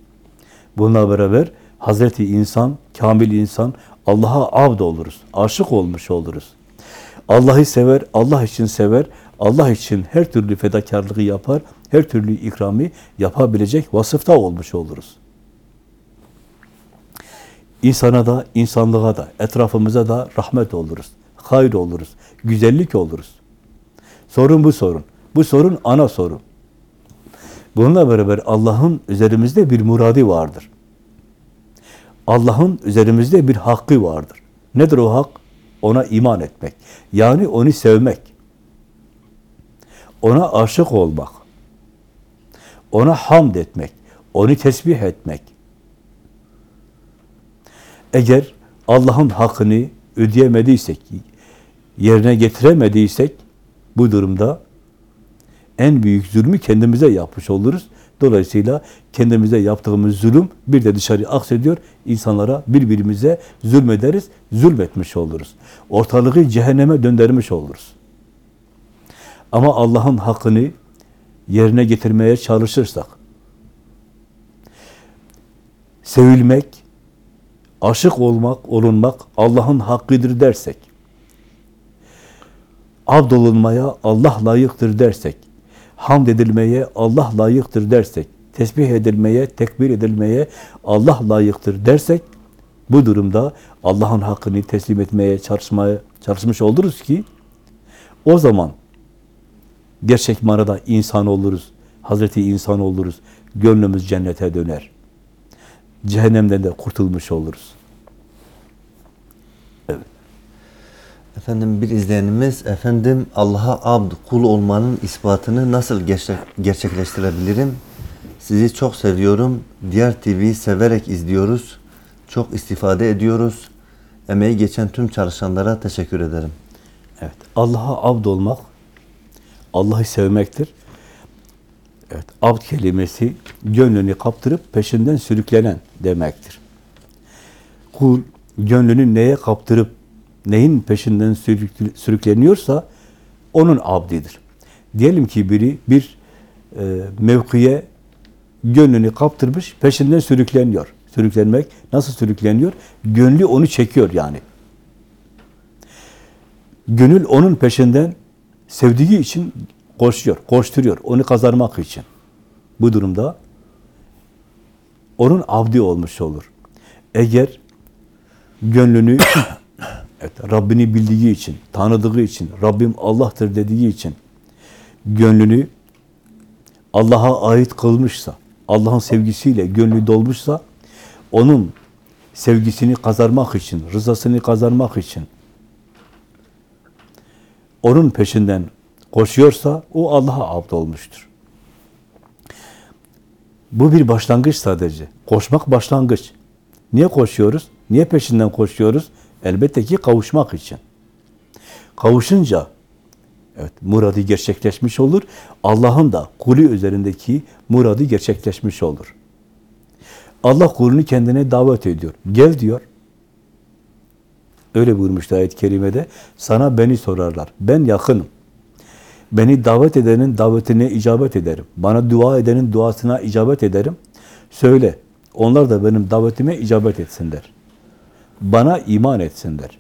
Bununla beraber Hazreti insan, kamil insan, Allah'a abd oluruz. Aşık olmuş oluruz. Allah'ı sever, Allah için sever, Allah için her türlü fedakarlığı yapar, her türlü ikramı yapabilecek vasıfta olmuş oluruz. İnsana da, insanlığa da, etrafımıza da rahmet oluruz, hayır oluruz, güzellik oluruz. Sorun bu sorun. Bu sorun ana sorun. Bununla beraber Allah'ın üzerimizde bir muradi vardır. Allah'ın üzerimizde bir hakkı vardır. Nedir o hak? Ona iman etmek. Yani onu sevmek. Ona aşık olmak. Ona hamd etmek. Onu tesbih etmek. Eğer Allah'ın hakkını ödeyemediysek, yerine getiremediysek bu durumda en büyük zulmü kendimize yapmış oluruz. Dolayısıyla kendimize yaptığımız zulüm bir de dışarı aksediyor. İnsanlara birbirimize zulmederiz, zulmetmiş oluruz. Ortalığı cehenneme döndürmüş oluruz. Ama Allah'ın hakkını yerine getirmeye çalışırsak, sevilmek, aşık olmak, olunmak Allah'ın hakkıdır dersek, abdolunmaya Allah layıktır dersek, hamd edilmeye Allah layıktır dersek, tesbih edilmeye, tekbir edilmeye Allah layıktır dersek, bu durumda Allah'ın hakkını teslim etmeye çalışmaya çalışmış oluruz ki, o zaman gerçek manada insan oluruz, Hazreti insan oluruz, gönlümüz cennete döner. Cehennemden de kurtulmuş oluruz. Efendim bir izleyenimiz, efendim Allah'a abd, kul olmanın ispatını nasıl gerçek, gerçekleştirebilirim? Sizi çok seviyorum. Diğer TV'yi severek izliyoruz. Çok istifade ediyoruz. Emeği geçen tüm çalışanlara teşekkür ederim. Evet. Allah'a abd olmak, Allah'ı sevmektir. Evet. Abd kelimesi gönlünü kaptırıp peşinden sürüklenen demektir. Kul gönlünü neye kaptırıp neyin peşinden sürük- sürükleniyorsa onun abdidir. Diyelim ki biri bir e, mevkiye gönlünü kaptırmış, peşinden sürükleniyor. Sürüklenmek nasıl sürükleniyor? Gönlü onu çekiyor yani. Gönül onun peşinden sevdiği için koşuyor, koşturuyor, onu kazanmak için. Bu durumda onun abdi olmuş olur. Eğer gönlünü evet, Rabbini bildiği için, tanıdığı için, Rabbim Allah'tır dediği için gönlünü Allah'a ait kılmışsa, Allah'ın sevgisiyle gönlü dolmuşsa, onun sevgisini kazanmak için, rızasını kazanmak için onun peşinden koşuyorsa o Allah'a abd olmuştur. Bu bir başlangıç sadece. Koşmak başlangıç. Niye koşuyoruz? Niye peşinden koşuyoruz? Elbette ki kavuşmak için. Kavuşunca evet muradı gerçekleşmiş olur. Allah'ın da kulü üzerindeki muradı gerçekleşmiş olur. Allah kulunu kendine davet ediyor. Gel diyor. Öyle buyurmuştu ayet-i kerimede. Sana beni sorarlar. Ben yakınım. Beni davet edenin davetine icabet ederim. Bana dua edenin duasına icabet ederim. Söyle. Onlar da benim davetime icabet etsinler. Bana iman etsinler.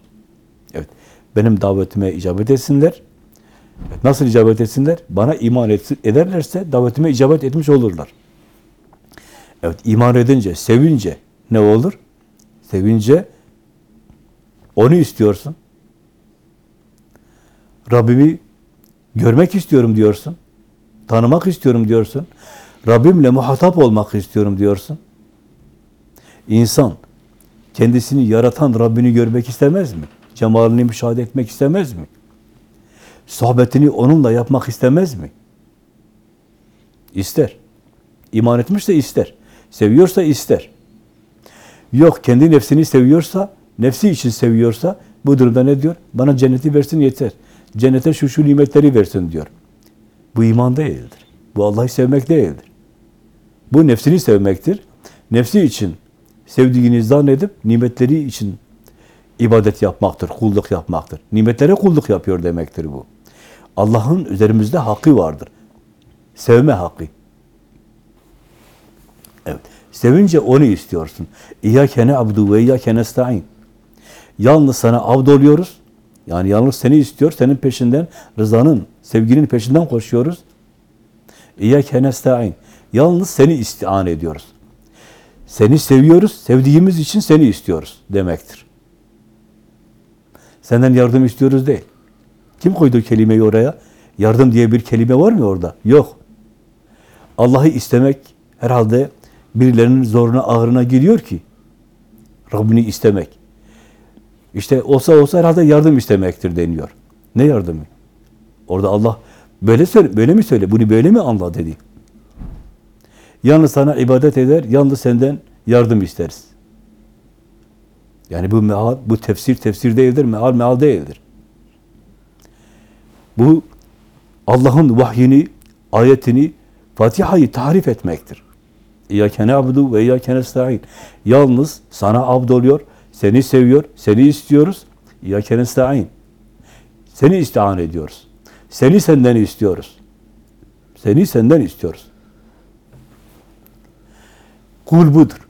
Evet. Benim davetime icabet etsinler. Nasıl icabet etsinler? Bana iman etsin, ederlerse davetime icabet etmiş olurlar. Evet, iman edince, sevince ne olur? Sevince onu istiyorsun. Rabbimi görmek istiyorum diyorsun. Tanımak istiyorum diyorsun. Rabbimle muhatap olmak istiyorum diyorsun. İnsan kendisini yaratan Rabbini görmek istemez mi? Cemalini müşahede etmek istemez mi? Sohbetini onunla yapmak istemez mi? İster. İman etmişse ister. Seviyorsa ister. Yok kendi nefsini seviyorsa, nefsi için seviyorsa bu durumda ne diyor? Bana cenneti versin yeter. Cennete şu şu nimetleri versin diyor. Bu iman değildir. Bu Allah'ı sevmek değildir. Bu nefsini sevmektir. Nefsi için sevdiğini zannedip nimetleri için ibadet yapmaktır, kulluk yapmaktır. Nimetlere kulluk yapıyor demektir bu. Allah'ın üzerimizde hakkı vardır. Sevme hakkı. Evet. Sevince onu istiyorsun. İyyâke ne'abdu ve iyyâke nesta'in. Yalnız sana abd oluyoruz. Yani yalnız seni istiyor, senin peşinden, rızanın, sevginin peşinden koşuyoruz. İyyâke nesta'in. Yalnız seni istian ediyoruz. Seni seviyoruz, sevdiğimiz için seni istiyoruz demektir. Senden yardım istiyoruz değil. Kim koydu kelimeyi oraya? Yardım diye bir kelime var mı orada? Yok. Allah'ı istemek herhalde birilerinin zoruna, ağrına gidiyor ki Rabbini istemek. İşte olsa olsa herhalde yardım istemektir deniyor. Ne yardımı? Orada Allah böyle söyle, böyle mi söyle? Bunu böyle mi anla dedi. Yalnız sana ibadet eder, yalnız senden yardım isteriz. Yani bu meal, bu tefsir tefsir değildir, meal meal değildir. Bu Allah'ın vahyini, ayetini Fatiha'yı tahrif etmektir. İyyâke na'budu ve iyyâke nesta'in. Yalnız sana abd oluyor, seni seviyor, seni istiyoruz. İyyâke nesta'in. Seni istihan ediyoruz. Seni senden istiyoruz. Seni senden istiyoruz. Kul budur.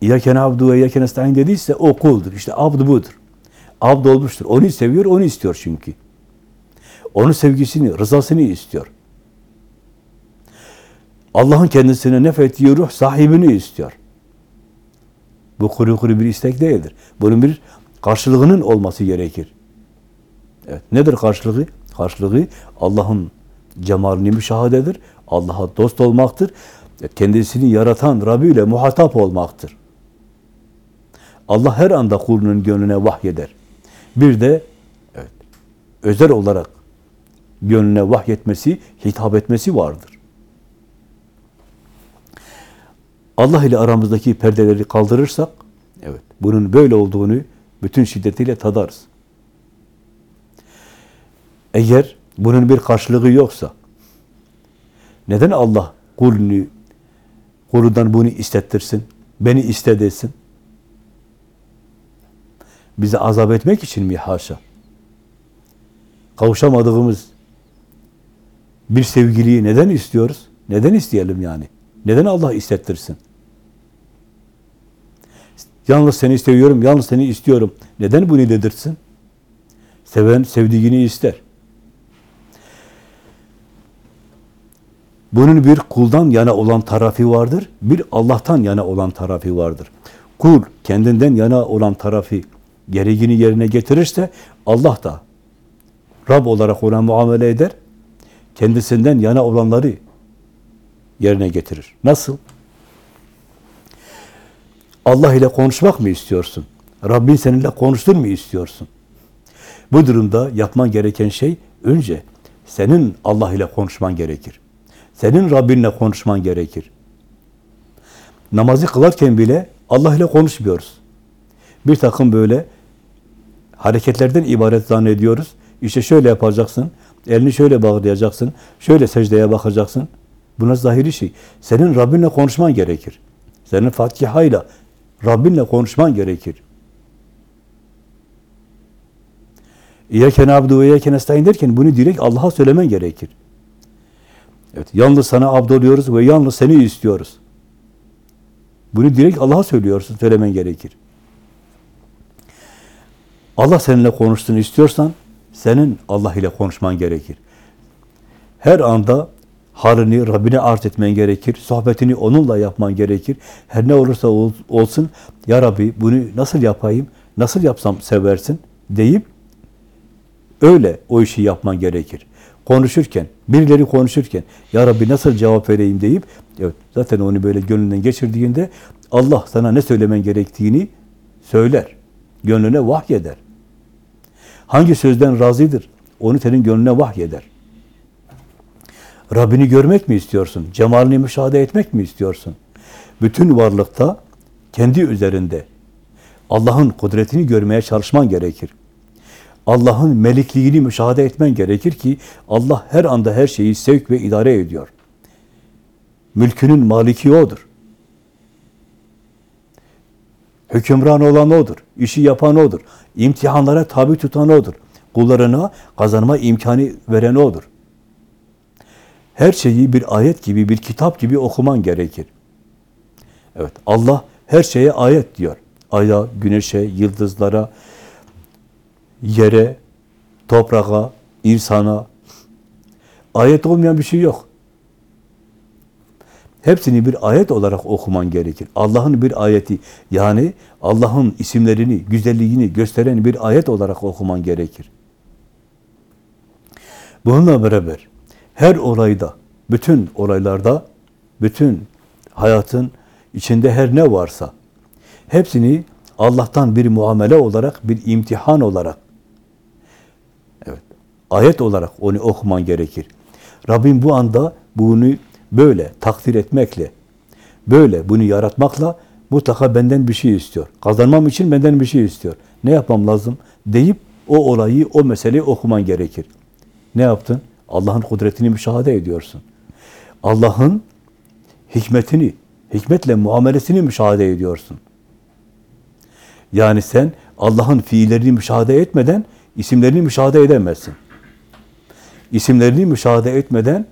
İyyâke na'budu ve iyyâke nesta'in dediyse o kuldur. İşte abd budur. Abd olmuştur. Onu seviyor, onu istiyor çünkü. Onun sevgisini, rızasını istiyor. Allah'ın kendisine nefettiği ruh sahibini istiyor. Bu kuru kuru bir istek değildir. Bunun bir karşılığının olması gerekir. Evet. Nedir karşılığı? Karşılığı Allah'ın cemalini müşahadedir. Allah'a dost olmaktır. Kendisini yaratan Rabbi ile muhatap olmaktır. Allah her anda kulunun gönlüne vahyeder. Bir de evet, özel olarak gönlüne vahyetmesi, hitap etmesi vardır. Allah ile aramızdaki perdeleri kaldırırsak, evet, bunun böyle olduğunu bütün şiddetiyle tadarız. Eğer bunun bir karşılığı yoksa, neden Allah kulunu, kulundan bunu istettirsin, beni iste desin? Bizi azap etmek için mi haşa? Kavuşamadığımız bir sevgiliyi neden istiyoruz? Neden isteyelim yani? Neden Allah istettirsin? Yalnız seni seviyorum, yalnız seni istiyorum. Neden bunu dedirtsin? Seven sevdiğini ister. Bunun bir kuldan yana olan tarafı vardır, bir Allah'tan yana olan tarafı vardır. Kul kendinden yana olan tarafı gereğini yerine getirirse Allah da Rab olarak ona muamele eder. Kendisinden yana olanları yerine getirir. Nasıl? Allah ile konuşmak mı istiyorsun? Rabbin seninle konuştur mu istiyorsun? Bu durumda yapman gereken şey önce senin Allah ile konuşman gerekir. Senin Rabbinle konuşman gerekir. Namazı kılarken bile Allah ile konuşmuyoruz. Bir takım böyle hareketlerden ibaret zannediyoruz. İşte şöyle yapacaksın, elini şöyle bağlayacaksın, şöyle secdeye bakacaksın. Buna zahiri şey. Senin Rabbinle konuşman gerekir. Senin Fatiha ile Rabbinle konuşman gerekir. İyyâke nâbdu ve nestaîn derken bunu direkt Allah'a söylemen gerekir. Evet, yalnız sana abd oluyoruz ve yalnız seni istiyoruz. Bunu direkt Allah'a söylüyorsun, söylemen gerekir. Allah seninle konuştuğunu istiyorsan, senin Allah ile konuşman gerekir. Her anda halini Rabbine arz etmen gerekir. Sohbetini onunla yapman gerekir. Her ne olursa ol, olsun, Ya Rabbi bunu nasıl yapayım, nasıl yapsam seversin deyip öyle o işi yapman gerekir. Konuşurken, birileri konuşurken, Ya Rabbi nasıl cevap vereyim deyip, evet zaten onu böyle gönlünden geçirdiğinde Allah sana ne söylemen gerektiğini söyler. Gönlüne vahyeder. Hangi sözden razıdır? Onu senin gönlüne vahyeder. Rabbini görmek mi istiyorsun? Cemalini müşahede etmek mi istiyorsun? Bütün varlıkta kendi üzerinde Allah'ın kudretini görmeye çalışman gerekir. Allah'ın melikliğini müşahede etmen gerekir ki Allah her anda her şeyi sevk ve idare ediyor. Mülkünün maliki O'dur. Hükümran olan O'dur. işi yapan O'dur. İmtihanlara tabi tutan O'dur. Kullarına kazanma imkanı veren O'dur. Her şeyi bir ayet gibi, bir kitap gibi okuman gerekir. Evet, Allah her şeye ayet diyor. Aya, güneşe, yıldızlara, yere, toprağa, insana. Ayet olmayan bir şey yok. Hepsini bir ayet olarak okuman gerekir. Allah'ın bir ayeti, yani Allah'ın isimlerini, güzelliğini gösteren bir ayet olarak okuman gerekir. Bununla beraber her olayda, bütün olaylarda, bütün hayatın içinde her ne varsa, hepsini Allah'tan bir muamele olarak, bir imtihan olarak, ayet olarak onu okuman gerekir. Rabbim bu anda bunu böyle takdir etmekle, böyle bunu yaratmakla mutlaka benden bir şey istiyor. Kazanmam için benden bir şey istiyor. Ne yapmam lazım? Deyip o olayı, o meseleyi okuman gerekir. Ne yaptın? Allah'ın kudretini müşahede ediyorsun. Allah'ın hikmetini, hikmetle muamelesini müşahede ediyorsun. Yani sen Allah'ın fiillerini müşahede etmeden isimlerini müşahede edemezsin. İsimlerini müşahede etmeden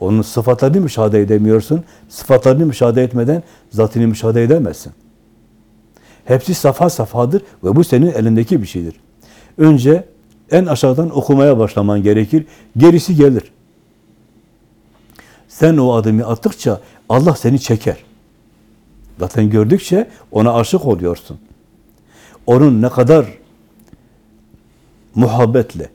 onun sıfatlarını müşahede edemiyorsun. Sıfatlarını müşahede etmeden zatını müşahede edemezsin. Hepsi safa safadır ve bu senin elindeki bir şeydir. Önce en aşağıdan okumaya başlaman gerekir. Gerisi gelir. Sen o adımı attıkça Allah seni çeker. Zaten gördükçe ona aşık oluyorsun. Onun ne kadar muhabbetle,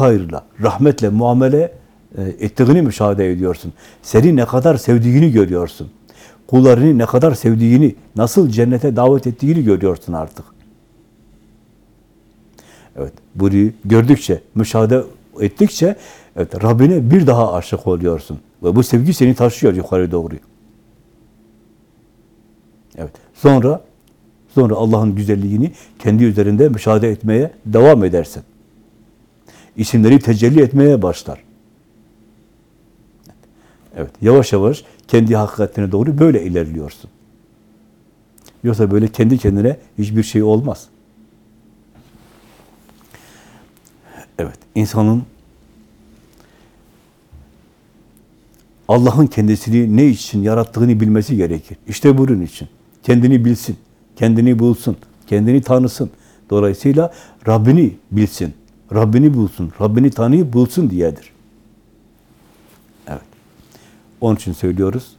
hayırla, rahmetle muamele e, ettiğini müşahede ediyorsun. Seni ne kadar sevdiğini görüyorsun. Kullarını ne kadar sevdiğini, nasıl cennete davet ettiğini görüyorsun artık. Evet, bunu gördükçe, müşahede ettikçe evet, Rabbine bir daha aşık oluyorsun. Ve bu sevgi seni taşıyor yukarı doğru. Evet. Sonra sonra Allah'ın güzelliğini kendi üzerinde müşahede etmeye devam edersin. İsimleri tecelli etmeye başlar. Evet, yavaş yavaş kendi hakikatine doğru böyle ilerliyorsun. Yoksa böyle kendi kendine hiçbir şey olmaz. Evet, insanın Allah'ın kendisini ne için yarattığını bilmesi gerekir. İşte bunun için. Kendini bilsin, kendini bulsun, kendini tanısın. Dolayısıyla Rabbini bilsin, Rabbini bulsun, Rabbini tanıyıp bulsun diyedir. Evet. Onun için söylüyoruz.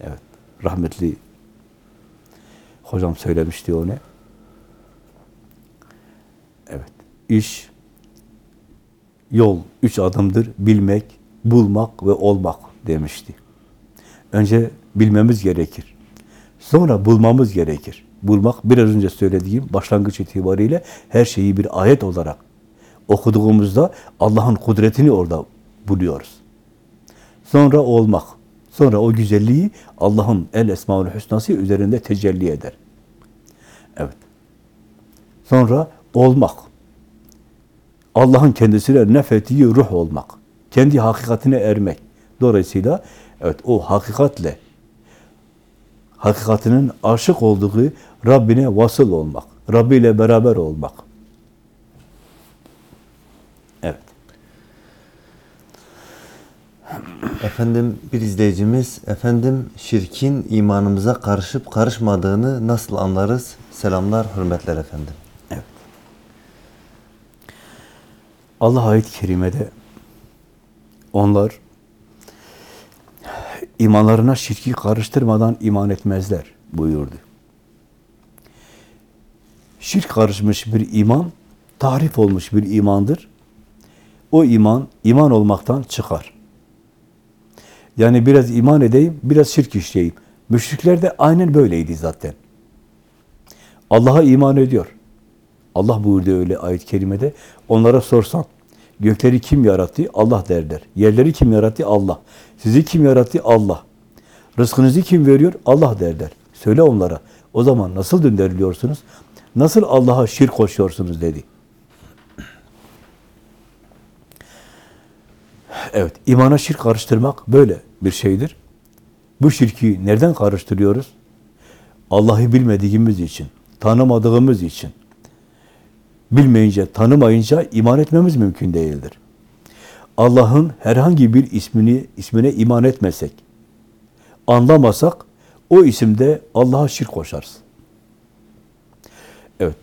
Evet. Rahmetli hocam söylemişti onu. Evet. İş yol üç adımdır. Bilmek, bulmak ve olmak demişti. Önce bilmemiz gerekir. Sonra bulmamız gerekir. Bulmak biraz önce söylediğim başlangıç itibariyle her şeyi bir ayet olarak okuduğumuzda Allah'ın kudretini orada buluyoruz. Sonra olmak. Sonra o güzelliği Allah'ın el esmaül hüsnası üzerinde tecelli eder. Evet. Sonra olmak. Allah'ın kendisine nefettiği ruh olmak. Kendi hakikatine ermek. Dolayısıyla evet o hakikatle hakikatinin aşık olduğu Rabbine vasıl olmak. Rabbi ile beraber olmak. Evet. Efendim bir izleyicimiz, efendim şirkin imanımıza karışıp karışmadığını nasıl anlarız? Selamlar, hürmetler efendim. Allah ayet-i kerimede onlar imanlarına şirki karıştırmadan iman etmezler buyurdu. Şirk karışmış bir iman, tahrif olmuş bir imandır. O iman, iman olmaktan çıkar. Yani biraz iman edeyim, biraz şirk işleyeyim. Müşrikler de aynen böyleydi zaten. Allah'a iman ediyor. Allah buyurdu öyle ayet-i kerimede. Onlara sorsan, gökleri kim yarattı? Allah derler. Yerleri kim yarattı? Allah. Sizi kim yarattı? Allah. Rızkınızı kim veriyor? Allah derler. Söyle onlara. O zaman nasıl döndürülüyorsunuz? Nasıl Allah'a şirk koşuyorsunuz dedi. Evet, imana şirk karıştırmak böyle bir şeydir. Bu şirki nereden karıştırıyoruz? Allah'ı bilmediğimiz için, tanımadığımız için. Bilmeyince, tanımayınca iman etmemiz mümkün değildir. Allah'ın herhangi bir ismini ismine iman etmesek, anlamasak o isimde Allah'a şirk koşarız. Evet.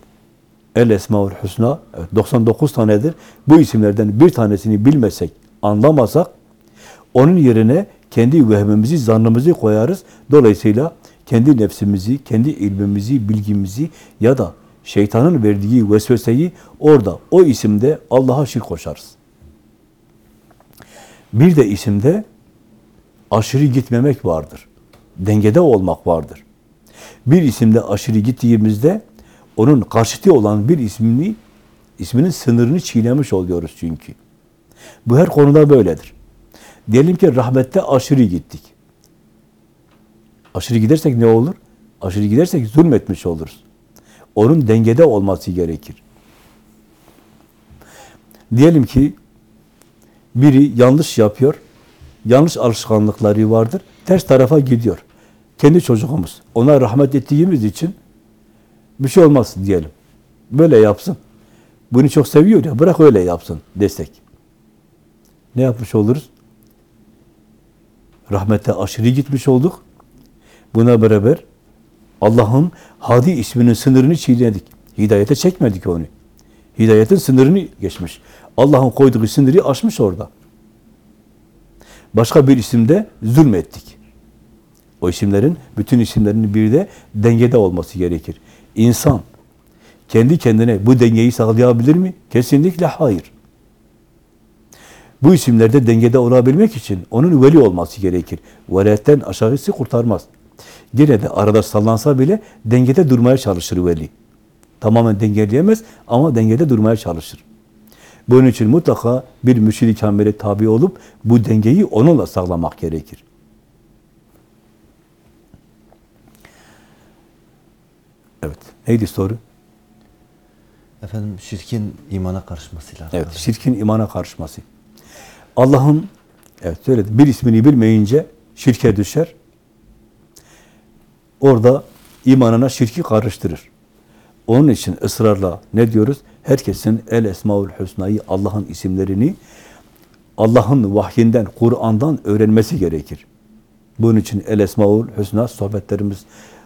El Esmaül Hüsna evet, 99 tanedir. Bu isimlerden bir tanesini bilmesek, anlamasak onun yerine kendi vehmimizi, zannımızı koyarız. Dolayısıyla kendi nefsimizi, kendi ilmimizi, bilgimizi ya da şeytanın verdiği vesveseyi orada, o isimde Allah'a şirk koşarız. Bir de isimde aşırı gitmemek vardır. Dengede olmak vardır. Bir isimde aşırı gittiğimizde onun karşıtı olan bir ismini, isminin sınırını çiğnemiş oluyoruz çünkü. Bu her konuda böyledir. Diyelim ki rahmette aşırı gittik. Aşırı gidersek ne olur? Aşırı gidersek zulmetmiş oluruz. Onun dengede olması gerekir. Diyelim ki biri yanlış yapıyor, yanlış alışkanlıkları vardır. Ters tarafa gidiyor. Kendi çocuğumuz. Ona rahmet ettiğimiz için bir şey olmaz diyelim. Böyle yapsın. Bunu çok seviyor ya, bırak öyle yapsın desek. Ne yapmış oluruz? Rahmete aşırı gitmiş olduk. Buna beraber Allah'ın Hadi isminin sınırını çiğnedik. Hidayete çekmedik onu. Hidayetin sınırını geçmiş. Allah'ın koyduğu sınırı aşmış orada. Başka bir isimde zulmettik. O isimlerin, bütün isimlerin bir de dengede olması gerekir. İnsan kendi kendine bu dengeyi sağlayabilir mi? Kesinlikle hayır. Bu isimlerde dengede olabilmek için onun veli olması gerekir. Veliyetten aşağısı kurtarmaz. Gene de arada sallansa bile dengede durmaya çalışır veli. Tamamen dengeleyemez ama dengede durmaya çalışır. Bunun için mutlaka bir mürşid-i kamile tabi olup bu dengeyi onunla sağlamak gerekir. Evet. Neydi soru? Efendim şirkin imana karışmasıyla Evet. Şirkin imana karışması. Allah'ın evet söyledim. Bir ismini bilmeyince şirke düşer. Orada imanına şirki karıştırır. Onun için ısrarla ne diyoruz? Herkesin El Esmaül Hüsna'yı, Allah'ın isimlerini Allah'ın vahyinden, Kur'an'dan öğrenmesi gerekir. Bunun için El Esmaül Hüsna sohbetlerimiz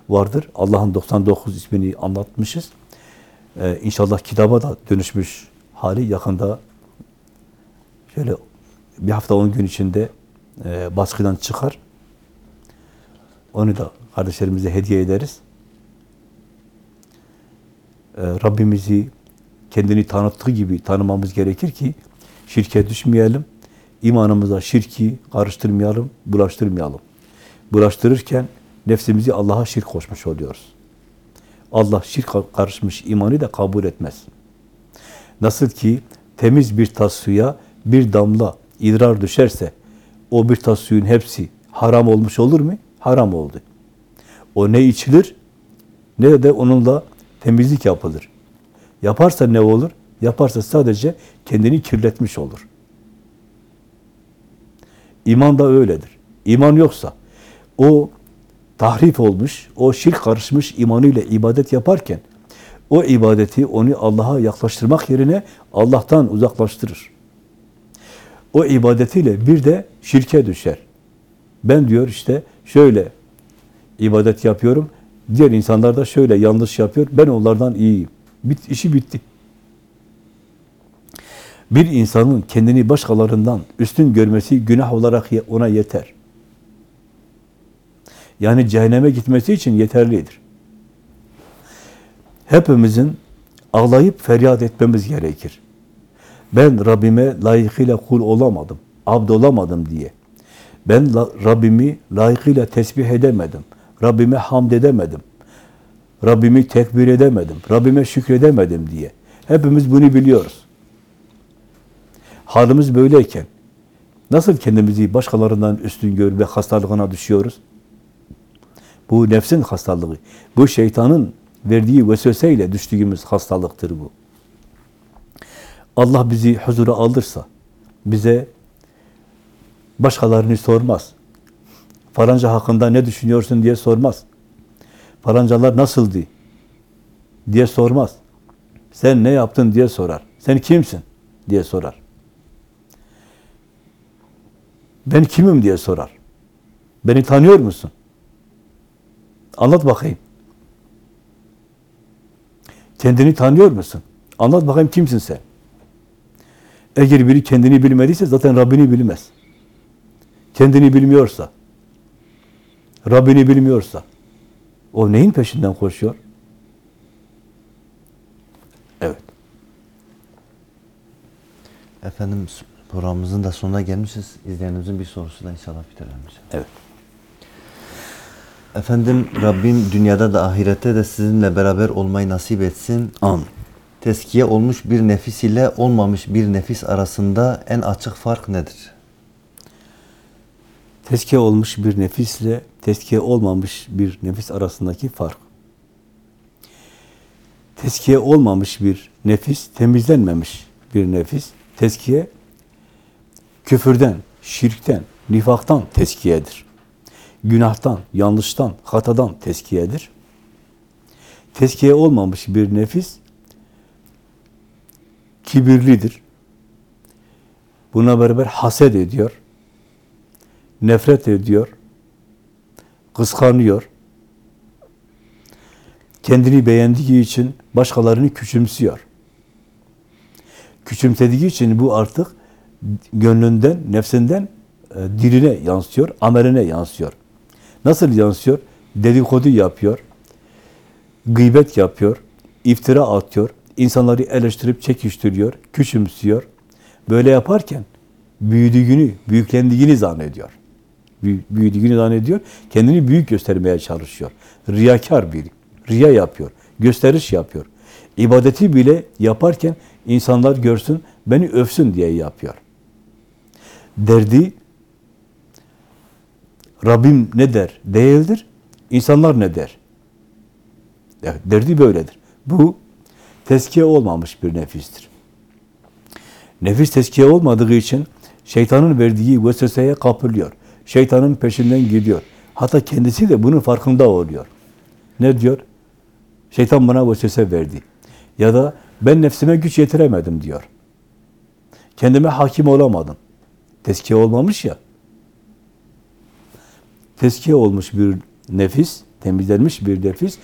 vardır. Allah'ın 99 ismini anlatmışız. Ee, inşallah kitaba da dönüşmüş hali yakında şöyle bir hafta on gün içinde e, baskıdan çıkar. Onu da kardeşlerimize hediye ederiz. Ee, Rabbimizi kendini tanıttığı gibi tanımamız gerekir ki şirke düşmeyelim. İmanımıza şirki karıştırmayalım, bulaştırmayalım. Bulaştırırken nefsimizi Allah'a şirk koşmuş oluyoruz. Allah şirk karışmış imanı da kabul etmez. Nasıl ki temiz bir tas suya bir damla idrar düşerse o bir tas suyun hepsi haram olmuş olur mu? Haram oldu. O ne içilir ne de onunla temizlik yapılır. Yaparsa ne olur? Yaparsa sadece kendini kirletmiş olur. İman da öyledir. İman yoksa o tahrif olmuş, o şirk karışmış imanıyla ibadet yaparken o ibadeti onu Allah'a yaklaştırmak yerine Allah'tan uzaklaştırır. O ibadetiyle bir de şirke düşer. Ben diyor işte şöyle ibadet yapıyorum, diğer insanlar da şöyle yanlış yapıyor, ben onlardan iyiyim. Bit, işi bitti. Bir insanın kendini başkalarından üstün görmesi günah olarak ona yeter. Yani cehenneme gitmesi için yeterlidir. Hepimizin ağlayıp feryat etmemiz gerekir. Ben Rabbime layıkıyla kul olamadım, abd olamadım diye. Ben Rabbimi layıkıyla tesbih edemedim. Rabbime hamd edemedim. Rabbimi tekbir edemedim. Rabbime şükredemedim diye. Hepimiz bunu biliyoruz. Halimiz böyleyken nasıl kendimizi başkalarından üstün gör ve hastalığına düşüyoruz? Bu nefsin hastalığı. Bu şeytanın verdiği vesveseyle düştüğümüz hastalıktır bu. Allah bizi huzura alırsa bize başkalarını sormaz. Falanca hakkında ne düşünüyorsun diye sormaz. Falancalar nasıldı diye sormaz. Sen ne yaptın diye sorar. Sen kimsin diye sorar. Ben kimim diye sorar. Beni tanıyor musun? Anlat bakayım. Kendini tanıyor musun? Anlat bakayım kimsin sen? Eğer biri kendini bilmediyse zaten Rabbini bilmez. Kendini bilmiyorsa, Rabbini bilmiyorsa, o neyin peşinden koşuyor? Evet. Efendim programımızın da sonuna gelmişiz. İzleyenimizin bir sorusu da inşallah bitirelim. Evet. Efendim Rabbim dünyada da ahirette de sizinle beraber olmayı nasip etsin. Amin. Teskiye olmuş bir nefis ile olmamış bir nefis arasında en açık fark nedir? Tezkiye olmuş bir nefisle tezkiye olmamış bir nefis arasındaki fark. Tezkiye olmamış bir nefis, temizlenmemiş bir nefis. Tezkiye küfürden, şirkten, nifaktan teskiyedir. Günahtan, yanlıştan, hatadan teskiyedir. Teskiye olmamış bir nefis kibirlidir. Buna beraber haset ediyor, nefret ediyor, kıskanıyor, kendini beğendiği için başkalarını küçümsüyor. Küçümsediği için bu artık gönlünden, nefsinden e, diline yansıyor, ameline yansıyor. Nasıl yansıyor? Dedikodu yapıyor, gıybet yapıyor, iftira atıyor, insanları eleştirip çekiştiriyor, küçümsüyor. Böyle yaparken büyüdüğünü, büyüklendiğini zannediyor. Büyü- Büyüdüğünü zannediyor, kendini büyük göstermeye çalışıyor. Riyakar biri, riya yapıyor, gösteriş yapıyor. İbadeti bile yaparken insanlar görsün, beni övsün diye yapıyor. Derdi Rabbim ne der değildir, insanlar ne der? Derdi böyledir. Bu teskiye olmamış bir nefistir. Nefis teskiye olmadığı için şeytanın verdiği vesveseye kapılıyor. Şeytanın peşinden gidiyor. Hatta kendisi de bunun farkında oluyor. Ne diyor? Şeytan bana vesvese verdi. Ya da ben nefsime güç yetiremedim diyor. Kendime hakim olamadım. Teskiye olmamış ya. Teskiye olmuş bir nefis, temizlenmiş bir nefis,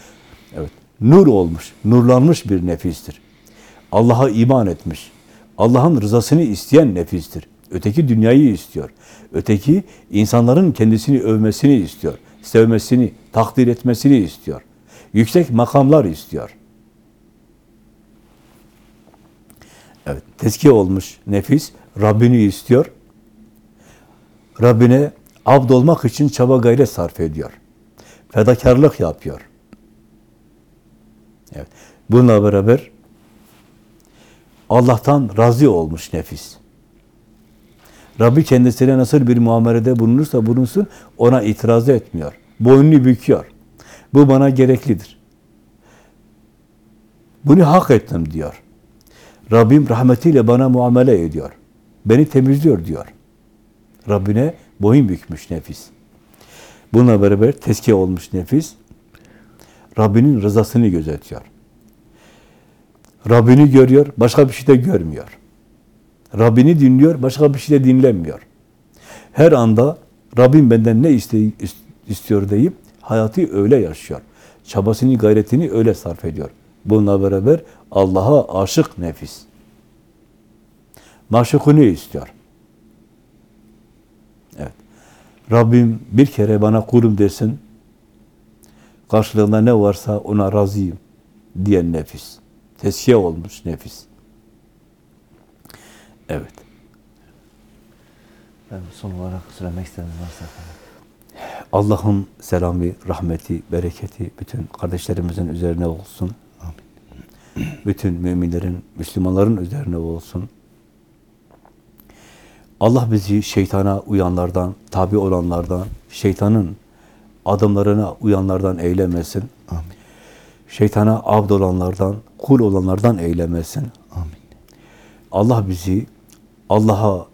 evet, nur olmuş, nurlanmış bir nefistir. Allah'a iman etmiş, Allah'ın rızasını isteyen nefistir. Öteki dünyayı istiyor. Öteki insanların kendisini övmesini istiyor. Sevmesini, takdir etmesini istiyor. Yüksek makamlar istiyor. Evet, tezkiye olmuş nefis Rabbini istiyor. Rabbine abd olmak için çaba gayret sarf ediyor. Fedakarlık yapıyor. Evet. Bununla beraber Allah'tan razı olmuş nefis. Rabbi kendisine nasıl bir muamelede bulunursa bulunsun ona itiraz etmiyor. Boynunu büküyor. Bu bana gereklidir. Bunu hak ettim diyor. Rabbim rahmetiyle bana muamele ediyor. Beni temizliyor diyor. Rabbine boyun bükmüş nefis. Bununla beraber tezkiye olmuş nefis, Rabbinin rızasını gözetiyor. Rabbini görüyor, başka bir şey de görmüyor. Rabbini dinliyor, başka bir şey de dinlemiyor. Her anda Rabbim benden ne istiyor deyip hayatı öyle yaşıyor. Çabasını, gayretini öyle sarf ediyor. Bununla beraber Allah'a aşık nefis. Maşukunu istiyor. Evet. Rabbim bir kere bana kulum desin, karşılığında ne varsa ona razıyım diyen nefis. Teskiye olmuş nefis. Evet. Ben son olarak söylemek istediğiniz varsa. Allah'ın selamı, rahmeti, bereketi bütün kardeşlerimizin üzerine olsun. Amin. Bütün müminlerin, Müslümanların üzerine olsun. Allah bizi şeytana uyanlardan, tabi olanlardan, şeytanın adımlarına uyanlardan eylemesin. Amin. Şeytana abd olanlardan, kul olanlardan eylemesin. Amin. Allah bizi Allah'a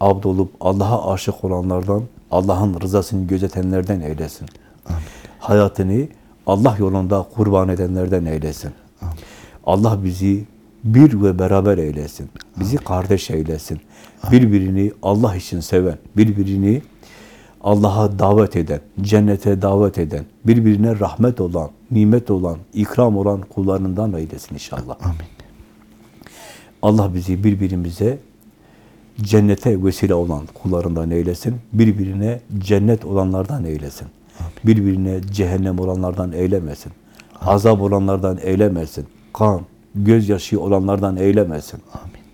abd olup Allah'a aşık olanlardan, Allah'ın rızasını gözetenlerden eylesin. Amin. Hayatını Allah yolunda kurban edenlerden eylesin. Amin. Allah bizi bir ve beraber eylesin. Bizi kardeş eylesin. Birbirini Allah için seven, birbirini Allah'a davet eden, cennete davet eden, birbirine rahmet olan, nimet olan, ikram olan kullarından eylesin inşallah. Amin. Allah bizi birbirimize cennete vesile olan kullarından eylesin. Birbirine cennet olanlardan eylesin. Birbirine cehennem olanlardan eylemesin. Azap olanlardan eylemesin. Kan, gözyaşı olanlardan eylemesin. Amin.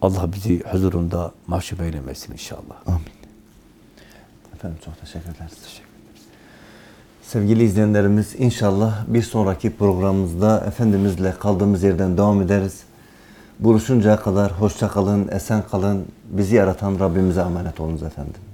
Allah bizi huzurunda mahcup eylemesin inşallah. Amin. Efendim çok teşekkür ederiz. Sevgili izleyenlerimiz inşallah bir sonraki programımızda Efendimizle kaldığımız yerden devam ederiz. Buluşuncaya kadar hoşça kalın, esen kalın. Bizi yaratan Rabbimize emanet olunuz efendim.